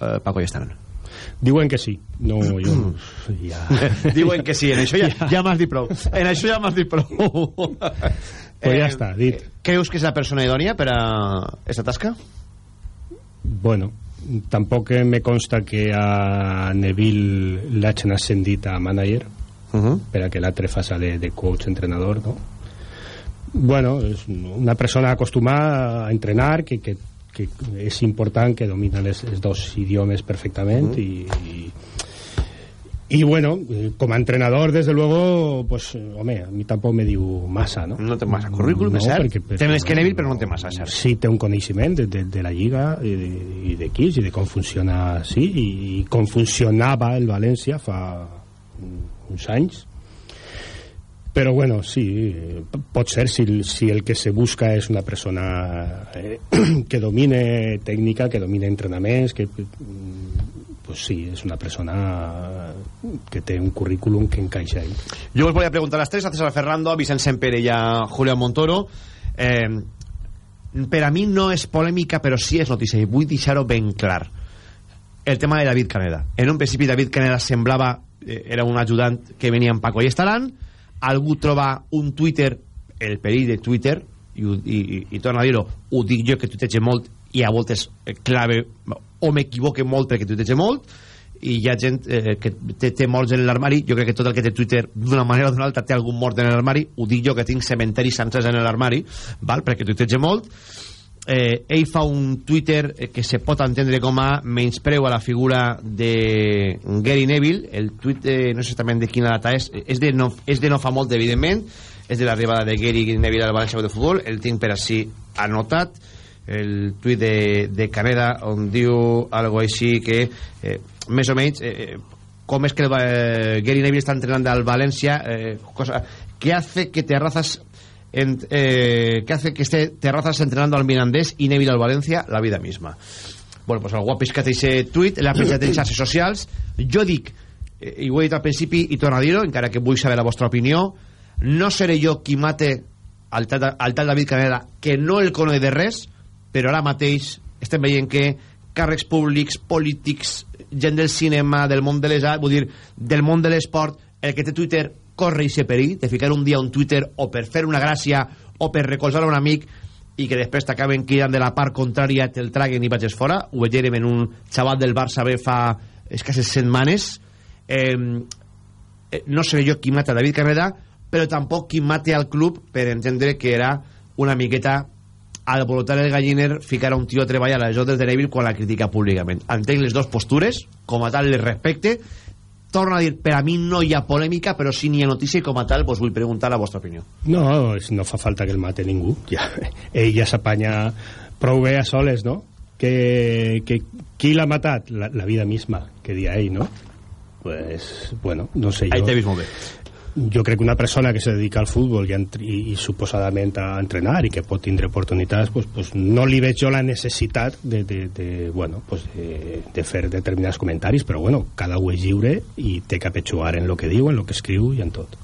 eh, Paco i estaran diuen que sí no, jo, ja... diuen que sí en això ja, ja m'has dit prou en això ja m'has dit prou Pues ja està, dit. creus que és la persona idònia per a aquesta tasca? bueno tampoc me consta que a Neville l'hagin ascendit a manager uh -huh. per a que l'altre faça de, de coach entrenador no? Bueno, és una persona acostumada a entrenar que, que, que és important que domina les, els dos idiomes perfectament uh -huh. i, i Y bueno, eh, como entrenador, desde luego, pues, hombre, a mí tampoco me dio masa, no? No té massa currículum, és cert. perquè- Té més que Neville, però no té massa, és cert. Sí, té un coneixement de, de, de la Lliga i de, i d'equips i de com funciona, sí, i, i com funcionava el València fa uns anys. Però bueno, sí, pot ser si, si el que se busca és una persona eh, que domine tècnica, que domine entrenaments, que mm, pues sí, és una persona que té un currículum que encaixa ahí. Yo os voy preguntar a las tres, a César Ferrando, a Vicente Sempere y a Julián Montoro. Eh, per a mi no és polèmica, però sí és notícia, i vull deixar-ho ben clar. El tema de David Caneda. En un principi David Caneda semblava, eh, era un ajudant que venia amb Paco i Estarán, algú troba un Twitter, el perill de Twitter, i, i, i, i torno a dir-ho, ho dic jo que tuitege molt i a voltes eh, clave, o m'equivoque molt perquè tuitege molt, i hi ha gent eh, que té, té morts en l'armari jo crec que tot el que té Twitter d'una manera o d'una altra té algun mort en l'armari ho dic jo que tinc cementeris sencers en l'armari val? perquè tuitege molt eh, ell fa un Twitter eh, que se pot entendre com a menyspreu a la figura de Gary Neville. El tuit, eh, no sé exactament de quina data és. És de no, és de no fa molt evidentment. És de l'arribada de Gary Neville al València de Futbol. El tinc per així anotat. El tuit de, de Caneda on diu algo així que eh, més o menys eh, eh, com és que el, eh, Gary Neville està entrenant al València eh, cosa, que hace que Terrazas en, eh, que hace que esté Terrazas entrenando al Mirandés y Neville al Valencia la vida misma. Bueno, pues guapo és que té aquest tuit l'ha penjat en xarxes socials jo dic, eh, i ho he dit al principi i torno a dir-ho, encara que vull saber la vostra opinió no seré jo qui mate al tal, al tal David Caneda que no el coneix de res però ara mateix estem veient que càrrecs públics, polítics gent del cinema, del món de les vull dir, del món de l'esport el que té Twitter corre i se perill de ficar un dia un Twitter o per fer una gràcia o per recolzar un amic i que després t'acaben cridant de la part contrària te'l traguen i vagis fora. Ho veiem en un xaval del Barça bé fa escasses setmanes. Eh, no seré jo qui mata David Caneda però tampoc qui mate al club per entendre que era una miqueta al volotar el galliner ficar un tio a treballar a les ordres de Neville quan la critica públicament. Entenc les dues postures com a tal les respecte torno a dir, per a mi no hi ha polèmica però si n'hi ha notícia com a tal vos vull preguntar la vostra opinió No, és- no fa falta que el mate ningú. Ja, ell ja s'apanya prou bé a soles, no? Que, que qui l'ha matat? La, la vida misma, que dia ell, no? Pues, bueno, no sé jo. Ahí t'he vist molt bé. Jo crec que una persona que se dedica al futbol i, i, i suposadament a entrenar i que pot tindre oportunitats, pues, pues no li veig jo la necessitat de, de, de, bueno, pues de, de fer determinats comentaris, però bueno, cada un és lliure i té que apetxugar en lo que diu, en lo que escriu i en tot.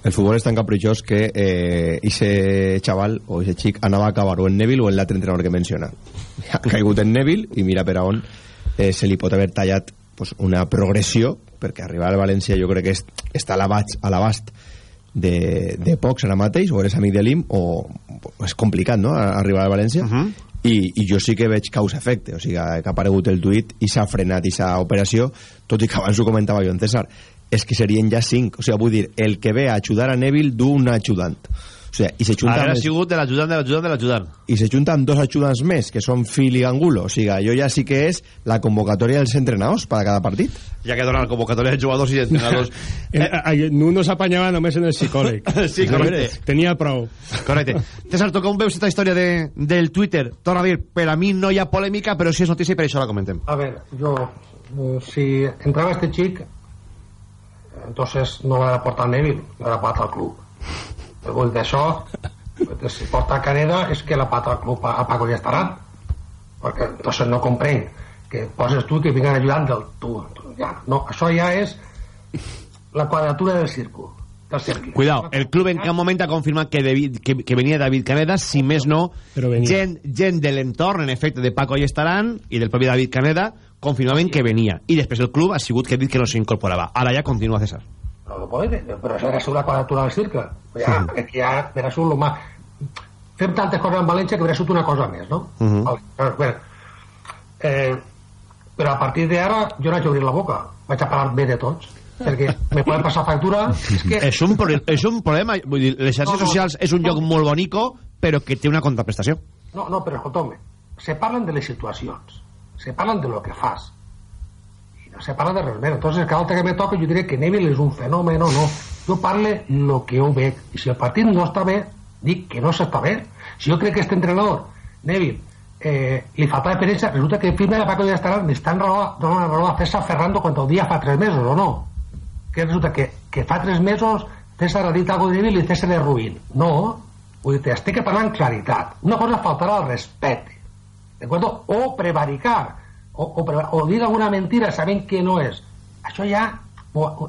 El futbol és tan capritxós que eh, ese chaval o ese xic anava a acabar o en Neville o en l'altre entrenador que menciona. Ha caigut en Neville i mira per a on eh, se li pot haver tallat pues, una progressió perquè arribar al València jo crec que és, està a l'abast a l'abast de, de pocs ara mateix o eres amic de l'IM o, és complicat no? arribar al València uh -huh. I, i jo sí que veig causa-efecte o sigui que ha aparegut el tuit i s'ha frenat i s'ha operació tot i que abans ho comentava jo en César és que serien ja cinc o sigui, vull dir, el que ve a ajudar a Neville du un ajudant o sigui, i se junta ara ha sigut de l'ajudant, de l'ajudant, de l'ajudant i se junten dos ajudants més que són Phil i Angulo o sigui, jo ja sí que és la convocatòria dels entrenadors per a cada partit ja que donen convocatòria de jugadors i d'entrenadors Eh, eh, no s'apanyava només en el psicòleg. Sí, correcte. Tenia prou. Correcte. César, tu com veus aquesta història de, del Twitter? Torna a dir, per a mi no hi ha polèmica, però sí és notícia i per això la comentem. A ver, yo, eh, si entraba este chic, entonces no l'ha de portar Neville, l'ha de portar al club. Vull d'això, si porta Caneda és que la pata club a, Paco ja estaran. Perquè entonces no comprenc que poses tu que vinguin ajudant del tu. ja, no, això ja és la quadratura del círculo. Cercle. Cuidado, el club en cap moment ha confirmat que, David, que, que venia David Caneda, si més no, gent, gent de l'entorn, en efecte, de Paco i Estaran i del propi David Caneda, confirmaven que venia. I després el club ha sigut que ha dit que no s'incorporava. Ara ja continua César. No lo puede, pero eso era la quadratura del cercle. Ja, que ja verà surt lo más... Fem tantes coses en València que verà surt una cosa més, no? Mhm. Vale, però, bé, eh, però a partir d'ara jo no haig d'obrir la boca. Vaig a parlar bé de tots. Perquè me poden passar factura... És que... És un, és un problema, vull dir, les xarxes No, no. socials és un lloc molt bonico, però que té una contraprestació. No, no, però escolta'm, se parlen de les situacions, se parlen de lo que fas. Se parla de res més. Entonces, cada volta que me toca jo diré que Neville és un fenomen o no. Jo parle lo que jo veig. I si el partit no està bé, dic que no s'està bé. Si jo crec que este entrenador, Neville, eh, li falta experiència, resulta que firma la Paco de Estarà m'estan donant raó a César Ferrando quan el dia fa tres mesos, o no? Que resulta que, que fa tres mesos César ha dit algo de Neville i César és ruïn. No, vull dir, estic amb claritat. Una cosa faltarà al respecte, d'acord? O prevaricar, o, o, o dir alguna mentira sabent que no és. Això ja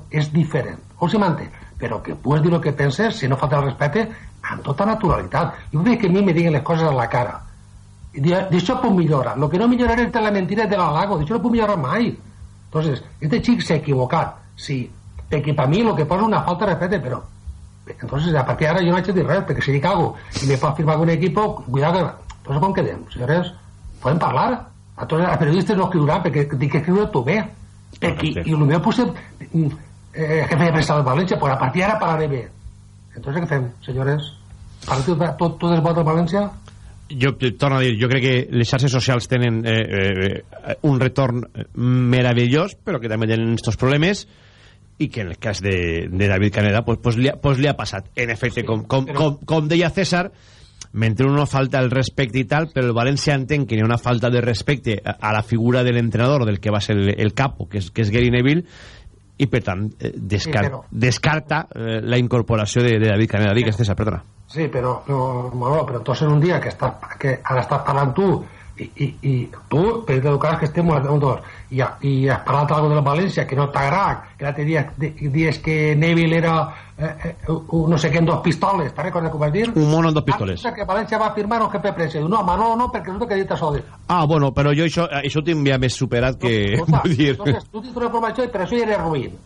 és diferent, o si m'entén. Però que pugues dir el que penses, si no falta el respecte, amb tota naturalitat. Jo vull que a mi me diguen les coses a la cara. D'això puc millorar. Lo que no milloraré és de la mentira de l'alago. D'això no puc millorar mai. Entonces, este xic s'ha equivocat. Sí, perquè per mi lo que posa una falta de respecte, però entonces a partir d'ara jo no haig de dir res, perquè si dic algo i me pot firmar algun equipo, cuidado que... Entonces com quedem, senyores? Podem parlar? Entonces, els periodistes no escriuran perquè dic que escriure tu bé. Perquè, i el meu potser eh, jefe de premsa de València, pues a partir d'ara parlaré bé. Entonces què fem, senyores? Parla tu, tu, tu des de València? jo torno a dir, jo crec que les xarxes socials tenen eh, eh, un retorn meravellós, però que també tenen estos problemes i que en el cas de, de David Caneda pues, pues, li, ha, pues li ha passat. En efecte, com, com, com, com deia César, mentre uno falta el respecte i tal, però el València entén que hi ha una falta de respecte a, la figura de l'entrenador, del que va ser el, el capo, que és, que és Gary Neville, i per tant eh, descar Sí, però- descarta eh, la incorporació de, de David Caneda. Digues, César, perdona. Sí, pero, no, Manolo, pero entonces un día que estás, que ahora estás parlant tu i, i, i tu, per educar que estem un dos i, i has parlat algo de la València que no t'agrada, que l'altre dia di- dies que Neville era eh, eh, un no sé què en dos pistoles, te'n recordes que ho dir? Un mono en dos pistoles. Ah, que València va firmar un jefe de premsa. Diu, no, no, perquè resulta que dit això de... Ah, bueno, però jo això, això ho tinc ja més superat que... Escolta, vull dir... Entonces, tú tienes una información, pero eso ya eres ruin.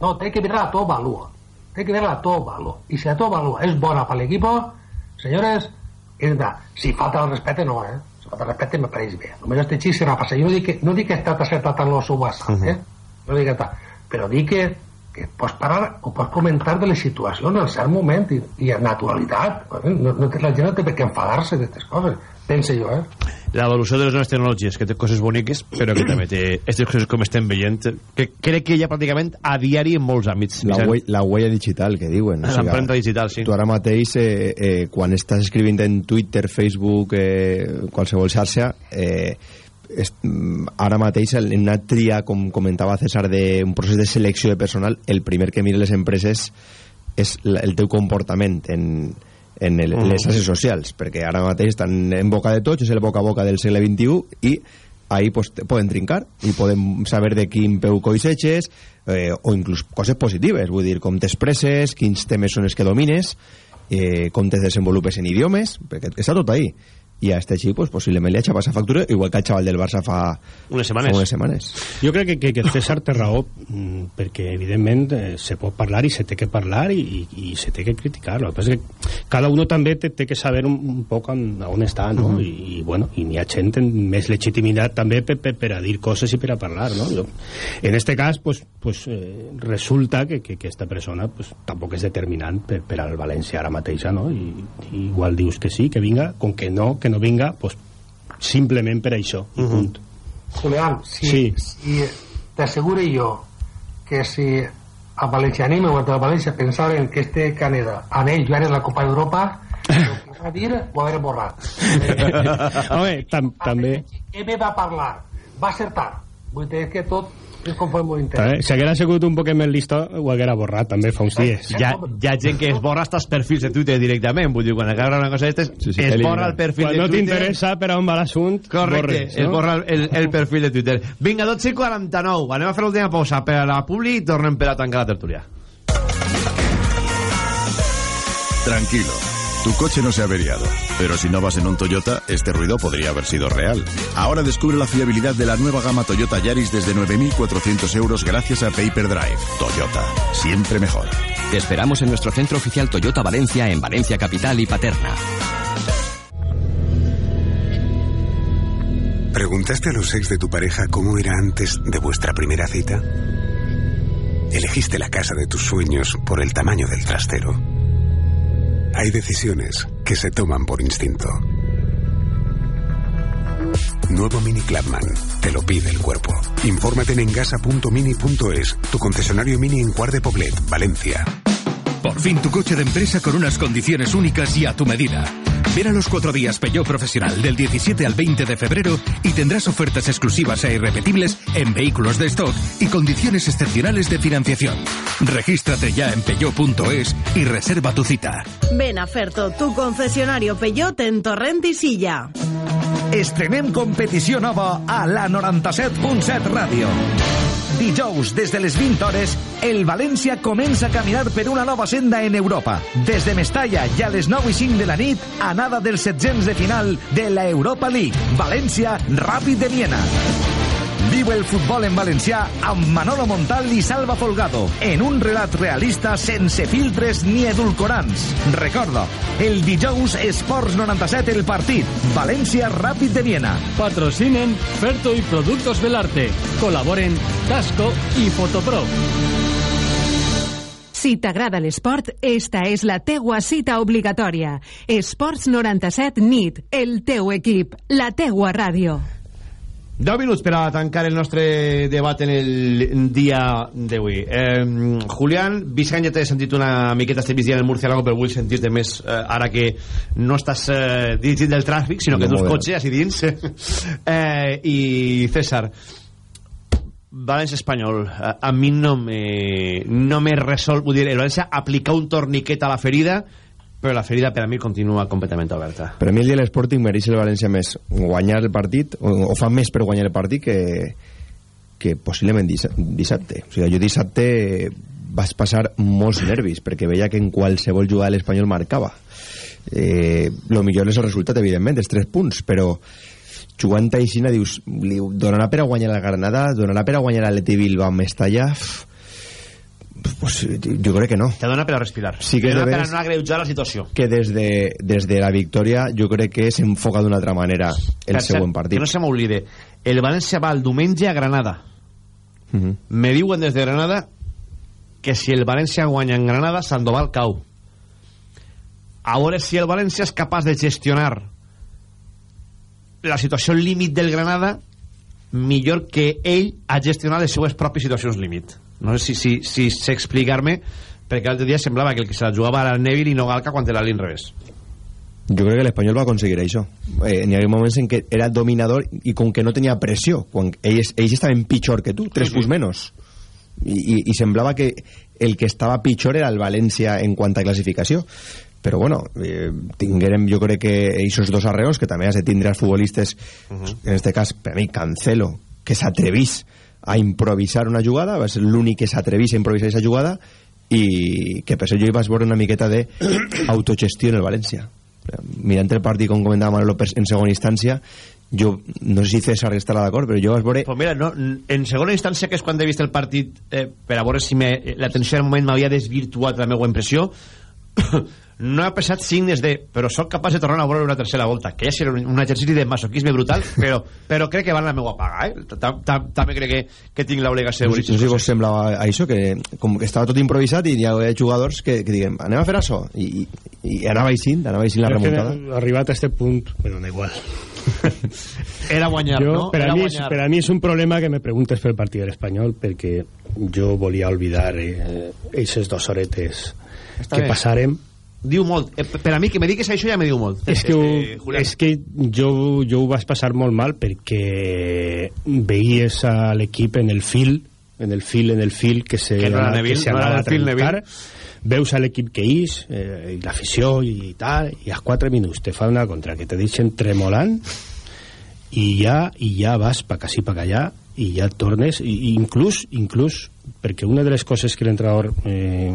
No, hay que mirar a todo valor. Hay que mirar a todo valor. Y si a todo valor es buena para el equipo, señores, és veritat, si falta el respecte, no, eh? El respecte me pareix bé. Només este serà passar. Jo no dic que, no dic que està acertat en el seu WhatsApp, eh? No dic que està. Però dic que, que pots parar o pots comentar de les situacions en cert moment i, i amb naturalitat. No, no, la gent no té per què enfadar-se d'aquestes coses. Pense jo, eh? L'evolució de les noves tecnologies, que té coses boniques, però que també té aquestes coses com estem veient, que crec que ja pràcticament a diari en molts àmbits. La, huella, la huella digital que diuen. L'empremta digital, sí. Tu ara mateix, eh, eh, quan estàs escrivint en Twitter, Facebook, eh, qualsevol xarxa, eh, es, mm, ara mateix en una tria, com comentava César, d'un procés de selecció de personal, el primer que miren les empreses és el teu comportament en, en el, Mm. les xarxes socials, perquè ara mateix estan en boca de tots, és el boca a boca del segle XXI i ahí pues, poden trincar i podem saber de quin peu coixeches eh, o inclús coses positives vull dir, com t'expresses, quins temes són els que domines eh, com te desenvolupes en idiomes perquè està tot ahí i a este xic pues, possiblement li ha xapat esa factura igual que al xaval del Barça fa unes setmanes, fa unes setmanes. Jo crec que, que, que el César té raó mm, perquè evidentment eh, se pot parlar i se té que parlar i, i, i se té que criticar el que passa que cada uno també té, té que saber un, un poc on, on està no? Mhm. I, i bueno, i n'hi ha gent amb més legitimitat també per, per, per a dir coses i per a parlar no? jo, en este cas pues, pues, eh, resulta que, que, que esta persona pues, tampoc és determinant per, per al València ara mateixa no? I, i igual dius que sí, que vinga com que no, que no vinga pues, simplement per això i punt. Julián, si, Sí. si t'assegure jo que si el valencianisme o de València pensaren que este Caneda amb ell jugant en la Copa d'Europa va dir ho haver borrat. Home, tam, també. què me va parlar? va acertar vull dir que tot és ho intenta també, si haguera sigut un poc més listo ho haguera borrat també fa uns dies Hi ha, hi ha gent que es borra hasta els perfils de Twitter directament, vull dir, quan agarra una cosa d'aquestes, sí, sí, es borra el perfil Quan de no Twitter. t'interessa per on va l'assunt Correcte, borres, es no? borra el, el perfil de Twitter. Vinga, 12 i 49, anem a fer l'última pausa per a la publi i tornem per a tancar la tertúlia. Tranquilo, tu coche no se ha averiado, pero si no vas en un Toyota, este ruido podría haber sido real. Ahora descubre la fiabilidad de la nueva gama Toyota Yaris desde 9.400 euros gracias a Paper Drive. Toyota, siempre mejor. Te esperamos en nuestro centro oficial Toyota Valencia en Valencia Capital y Paterna. ¿Preguntaste a los ex de tu pareja cómo era antes de vuestra primera cita? ¿Elegiste la casa de tus sueños por el tamaño del trastero? Hay decisiones que se toman por instinto. Nuevo Mini Clubman. Te lo pide el cuerpo. Infórmate en engasa.mini.es, tu concesionario Mini en Cuart de Poblet, Valencia. Por fin tu coche de empresa con unas condiciones únicas y a tu medida. Ven a los cuatro días Peugeot Profesional del 17 al 20 de febrero y tendrás ofertas exclusivas e irrepetibles en vehículos de stock y condiciones excepcionales de financiación. Regístrate ya en peugeot.es y reserva tu cita. Ven a Ferto, tu concesionario Peugeot en Torrent i Silla. Estrenem competició nova a la 97.7 Ràdio. Dijous, des de les 20 hores, el València comença a caminar per una nova senda en Europa. Des de Mestalla, ja a les 9 i 5 de la nit, anada dels setzents de final de la Europa League. València, Ràpid de Viena. Viu el futbol en valencià amb Manolo Montal i Salva Folgado en un relat realista sense filtres ni edulcorants. Recorda, el dijous Esports 97 el partit. València Ràpid de Viena. Patrocinen Ferto y Productos Belarte. Colaboren Tasco y Fotopro. Si t'agrada l'esport, esta és la teua cita obligatòria. Esports 97 NIT, el teu equip, la teua ràdio. 10 minuts per a tancar el nostre debat en el dia d'avui. Eh, Julián, Vicent, ja t'he sentit una miqueta este migdia en el Murciélago, però vull sentir-te més eh, ara que no estàs eh, dirigint del tràfic, sinó que No, bé. cotxe, així dins. eh, I César, València Espanyol, a, a mi no me, no me resol, vull dir, el València aplicar un torniquet a la ferida, però la ferida per a mi continua completament oberta. Per a mi el dia de l'Sporting mereix el València més guanyar el partit, o, o fa més per guanyar el partit que, que possiblement dissa- dissabte. O sigui, jo dissabte vas passar molts nervis, perquè veia que en qualsevol jugada l'Espanyol marcava. Eh, lo millor és el resultat, evidentment, els tres punts, però jugant així, dius, li donarà per a guanyar la Granada, donarà per a guanyar l'Atleti Bilbao amb Mestalla... Pues, jo crec que no. Te dona per a respirar. Sí que Te dona per a no agreujar la situació. que des de, des de la victòria jo crec que s'enfoca d'una altra manera el Per següent partit. Que no se m'oblide. El València va el diumenge a Granada. Mhm. Me diuen des de Granada que si el València guanya en Granada, Sandoval cau. A veure si el València és capaç de gestionar la situació límit del Granada millor que ell ha gestionat les seues pròpies situacions límit. No sé si, si, si sé explicar-me, perquè l'altre dia semblava que el que se la jugava era el Neville i no Galca quan era l'inrevés. Jo crec que l'Espanyol va aconseguir això. Eh, N'hi havia moments en què era dominador i com que no tenia pressió, quan ells, ells estaven pitjor que tu, tres Sí, sí. punts menys. I, i, I semblava que el que estava pitjor era el València en quant a classificació. Però bueno, eh, tinguérem jo crec que aquests dos arreos, que també has de tindre els futbolistes, en este cas, per a mi, Cancelo, que s'atrevís a improvisar una jugada, va ser l'únic que s'atrevís a improvisar aquesta jugada, i que per això jo hi vaig veure una miqueta de autogestió en el València. Mirant el partit com comentava Manolo per- en segona instància jo no sé si César estarà d'acord però jo vaig veure Pues mira, no, en segona instància, que és quan he vist el partit, eh, per a veure si l'atenció al moment m'havia desvirtuat la meva impressió, no ha passat signes de però sóc capaç de tornar a veure una tercera volta que és un, un exercici de masoquisme brutal però, però crec que van la meva paga eh? Ta- ta- també crec que, que tinc l'obligació no no sé si vos semblava això que com que estava tot improvisat i hi havia jugadors que, que diguen anem a fer això i, i, i anava així anava així la remuntada arribat a este punt però da igual era guanyar, jo, no? per, a Era mi, guanyar. per a mi és un problema que me preguntes pel partit de l'Espanyol perquè jo volia oblidar eh, aquestes dues horetes Està que bé. passarem diu molt, eh, per a mi que me digues això ja me diu molt. És que, ho, Este, Julián. és que jo, jo ho vaig passar molt mal perquè veies a l'equip en el fil en el fil, en el fil que se, Que no Neville, que se no anava el a trencar veus a l'equip que és eh, i l'afició i tal i als 4 minuts te fa una contra que te deixen tremolant i ja, i ja vas pa casi pa allà i ja tornes i, i inclús, inclús perquè una de les coses que l'entrenador eh,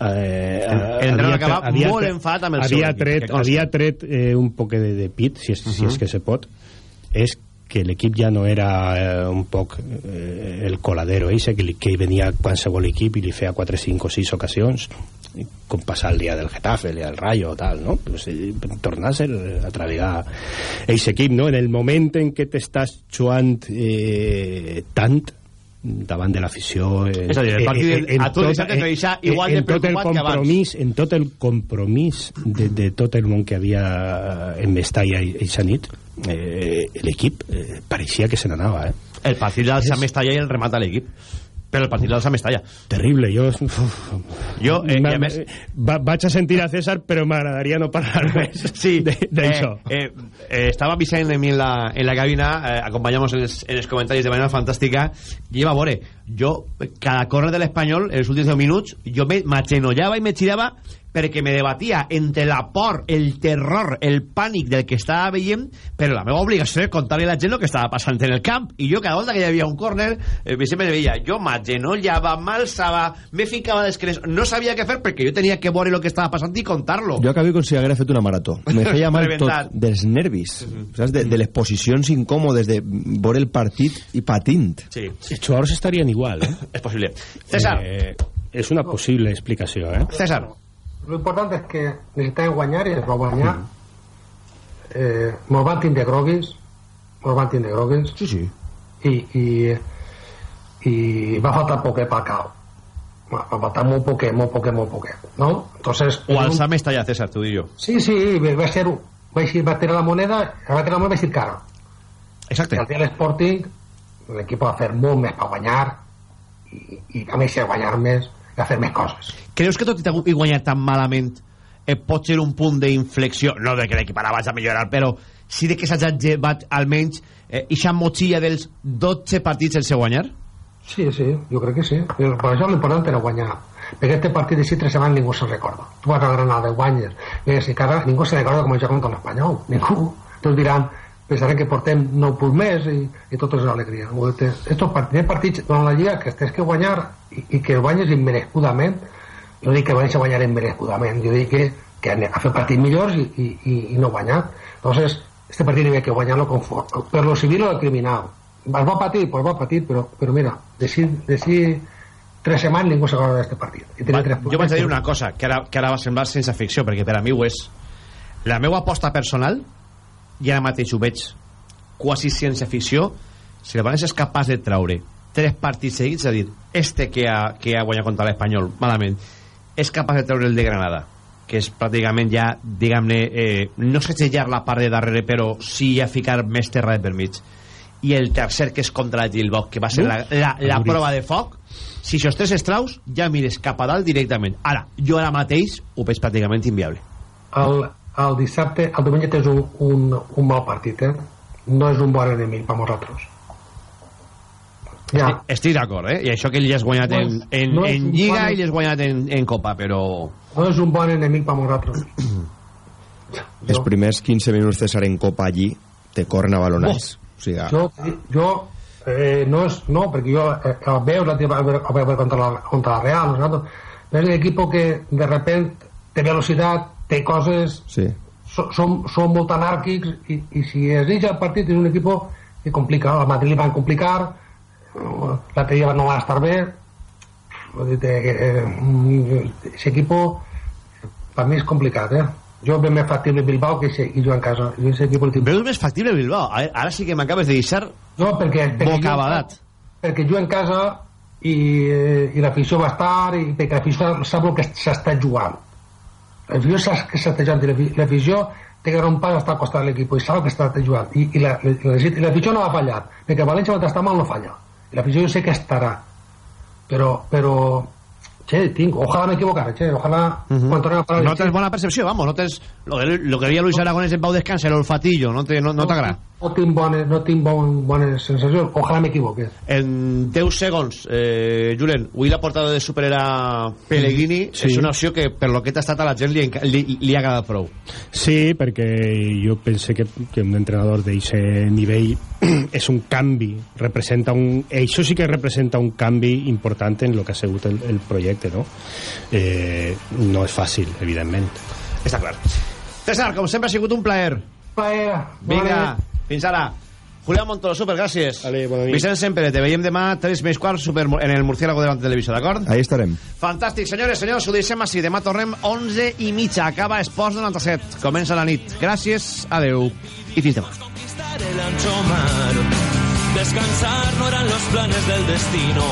eh, El entrenador havia- havia- molt enfadat amb el seu havia equip, tret, consta. havia tret eh, un poc de, de pit si és, si és que se pot és que l'equip ja no era eh, un poc eh, el coladero ese que, li, que hi venia qualsevol equip i li feia 4, 5 o 6 ocasions com passar el dia del Getafe, el dia del Rayo tal, no? Pues, eh, tornar a ser a travegar aquest equip, no? En el moment en què t'estàs jugant eh, tant davant de l'afició eh, És a dir, el partit a tu tot- dissabte te deixa igual de en tot el compromís en tot el compromís de, de tot el món que havia en Mestalla i, i nit eh, l'equip eh, pareixia que se n'anava eh? el partit del Sant Mestalla i el remata l'equip però el partit del Sant Mestalla. Terrible jo, jo eh, i a més va, vaig a sentir a César però m'agradaria no parlar més Sí, d'això. Eh, eh, eh, estaba Vicent en mi en la, en la cabina, eh, acompañamos en los, en los comentarios de manera fantástica, i va a veure, jo, cada córner de l'Espanyol, en els últims 10 minuts, jo me m'achenollava i me tirava perquè me debatia entre la por, el terror, el pànic del que estava veient, però la meva obligació és contar-li a la gent el que estava passant en el camp. I jo, cada volta que hi havia un córner, eh, sempre veia, jo m'achenollava, m'alçava, me ficava d'esquenes, no sabia què fer perquè jo tenia que veure el que estava passant i contar-lo. Jo acabo com si haguera fet una marató. Me feia mal tot dels nervis, saps? De, de les posicions incòmodes, de veure el partit i patint. Sí. els jugadors estarien igual eh? És possible. César. Eh, és una possible explicació eh? César. Lo importante es que necessitem guanyar i es va guanyar. Eh, mos van tindre groguis, mos van tindre groguis. Sí, sí. I, i, i va faltar poquet pel cal. Va faltar molt poquet, molt poquet, molt poquet. ¿no? Entonces, O al Sant Mestalla, César, t'ho dic jo. Sí, sí, va ser va, ir, va tirar la moneda, va tirar la moneda i va ser cara. Exacte. I al dia de l'Sporting, l'equip va fer molt més per guanyar i, i a més guanyar més va fer més coses. Creus que tot i guanyar tan malament eh, pot ser un punt d'inflexió, no de que l'equip ara vaig a millorar, però sí de que s'ha llevat almenys eh, ixa motxilla dels 12 partits sense guanyar? Sí, sí, jo crec que sí. Per això l'important era guanyar. Perquè este partit de 6 setmanes ningú se'n recorda. Tu vas a Granada guanyes. I si cada, ningú se recorda com això contra l'Espanyol. Ningú. Tots diran, pensaran que portem 9 punts més i, i tot és alegria. Estos partits, partits durant la Lliga que tens que guanyar i, i que guanyes immerescudament. No dic que vagis a guanyar immerescudament, jo dic que, que a fer partits millors i, i, i, i no guanyar. Entonces, este partit havia que guanyar-lo conforme. Per lo civil o el criminal. Es va patir, pues va patir, però, però mira, de si, de si tres setmanes ningú s'acorda d'aquest partit. I tenia tres Jo vaig a dir una cosa, que ara, que ara va semblar sense ficció, perquè per a mi ho és. La meva aposta personal, i ara mateix ho veig quasi sense ficció, si el València és capaç de traure tres partits seguits, és a dir, este que ha, que ha guanyat contra l'Espanyol, malament, és capaç de treure el de Granada, que és pràcticament ja, diguem-ne, eh, no segellar la part de darrere, però sí a ficar més terra de per mig. I el tercer, que és contra el Gilboc, que va ser la, la, la prova de foc, si això tres estraus, ja mires cap a dalt directament. Ara, jo ara mateix ho veig pràcticament inviable. El, el dissabte, el diumenge és un, un, un mal partit, eh? No és un bon enemic per nosaltres. Ja. Estic, d'acord, eh? I això que li has guanyat en, en, no en Lliga bon- i li has guanyat en, en Copa, però... No és un bon enemic per nosaltres. Els primers 15 minuts César en Copa allí te corren a balonats. O sigui, Jo, jo eh, no és, no, perquè jo eh, el veu la teva contra la, contra la Real, nosaltres, però és un equip que de repente té velocitat, té coses, sí. so, són, són molt anàrquics i, i si es deixa el partit és un equip que complica, el Madrid li van complicar l'altre dia no va estar bé dir, eh, aquest equip per mi és complicat eh? jo veig més factible Bilbao que, ese, que jo en casa jo ese equip el Veus més factible Bilbao? Ara sí que m'acabes de deixar no, perquè, perquè bocabadat. jo, perquè jo en casa i, eh, i l'afició va estar i perquè l'afició sap el que s'està jugant l'afició sap que s'està jugant i l'afi- l'afició té que pas estar al costat de l'equip i sap el que està jugant i, i la- la- la- l'afició no ha fallat. Perquè el València quan està mal no falla. L'afició jo sé que estarà. Però, però che, tinc, ojalà m'equivocar che, ojalà Uh -huh. quan tornem a parlar No tens bona percepció, vamos, no tens... Lo que, lo que deia Luis Aragonés en Pau Descansa, el olfatillo, no te- no, no t'agrada. no tinc bones, no tinc bon, bones sensacions ojalà m'equivoque En 10 segons, eh, Julen, avui la portada de Super era Pellegrini, Sí. és una opció que per lo que t'ha estat a la gent li, li, li ha agradat prou. Sí, perquè jo pense que, que un entrenador d'aquest nivell és un canvi, representa un... Això sí que representa un canvi important en el que ha sigut el, el projecte, no? Eh, no és fàcil, evidentment. Està clar. César, com sempre ha sigut un plaer. plaer Vinga, fins ara. Julián Montoro, super, gràcies. Vale, bona nit. Vicent Sempre, te veiem demà 3 més quarts super, en el Murciélago de la televisió, d'acord? Ahí estarem. Fantàstic, senyores, senyors, ho deixem així. Demà tornem 11 i mitja. Acaba Esports 97. Comença la nit. Gràcies, adeu i fins demà. el ancho mar. Descansar no eran los planes del destino.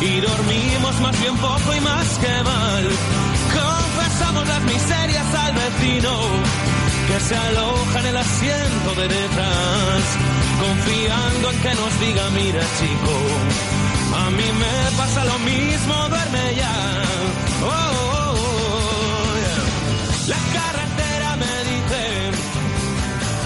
Y dormimos más bien poco y más que mal. Confesamos las miserias al vecino que se aloja en el asiento de detrás, confiando en que nos diga, mira chico, a mí me pasa lo mismo, verme ya.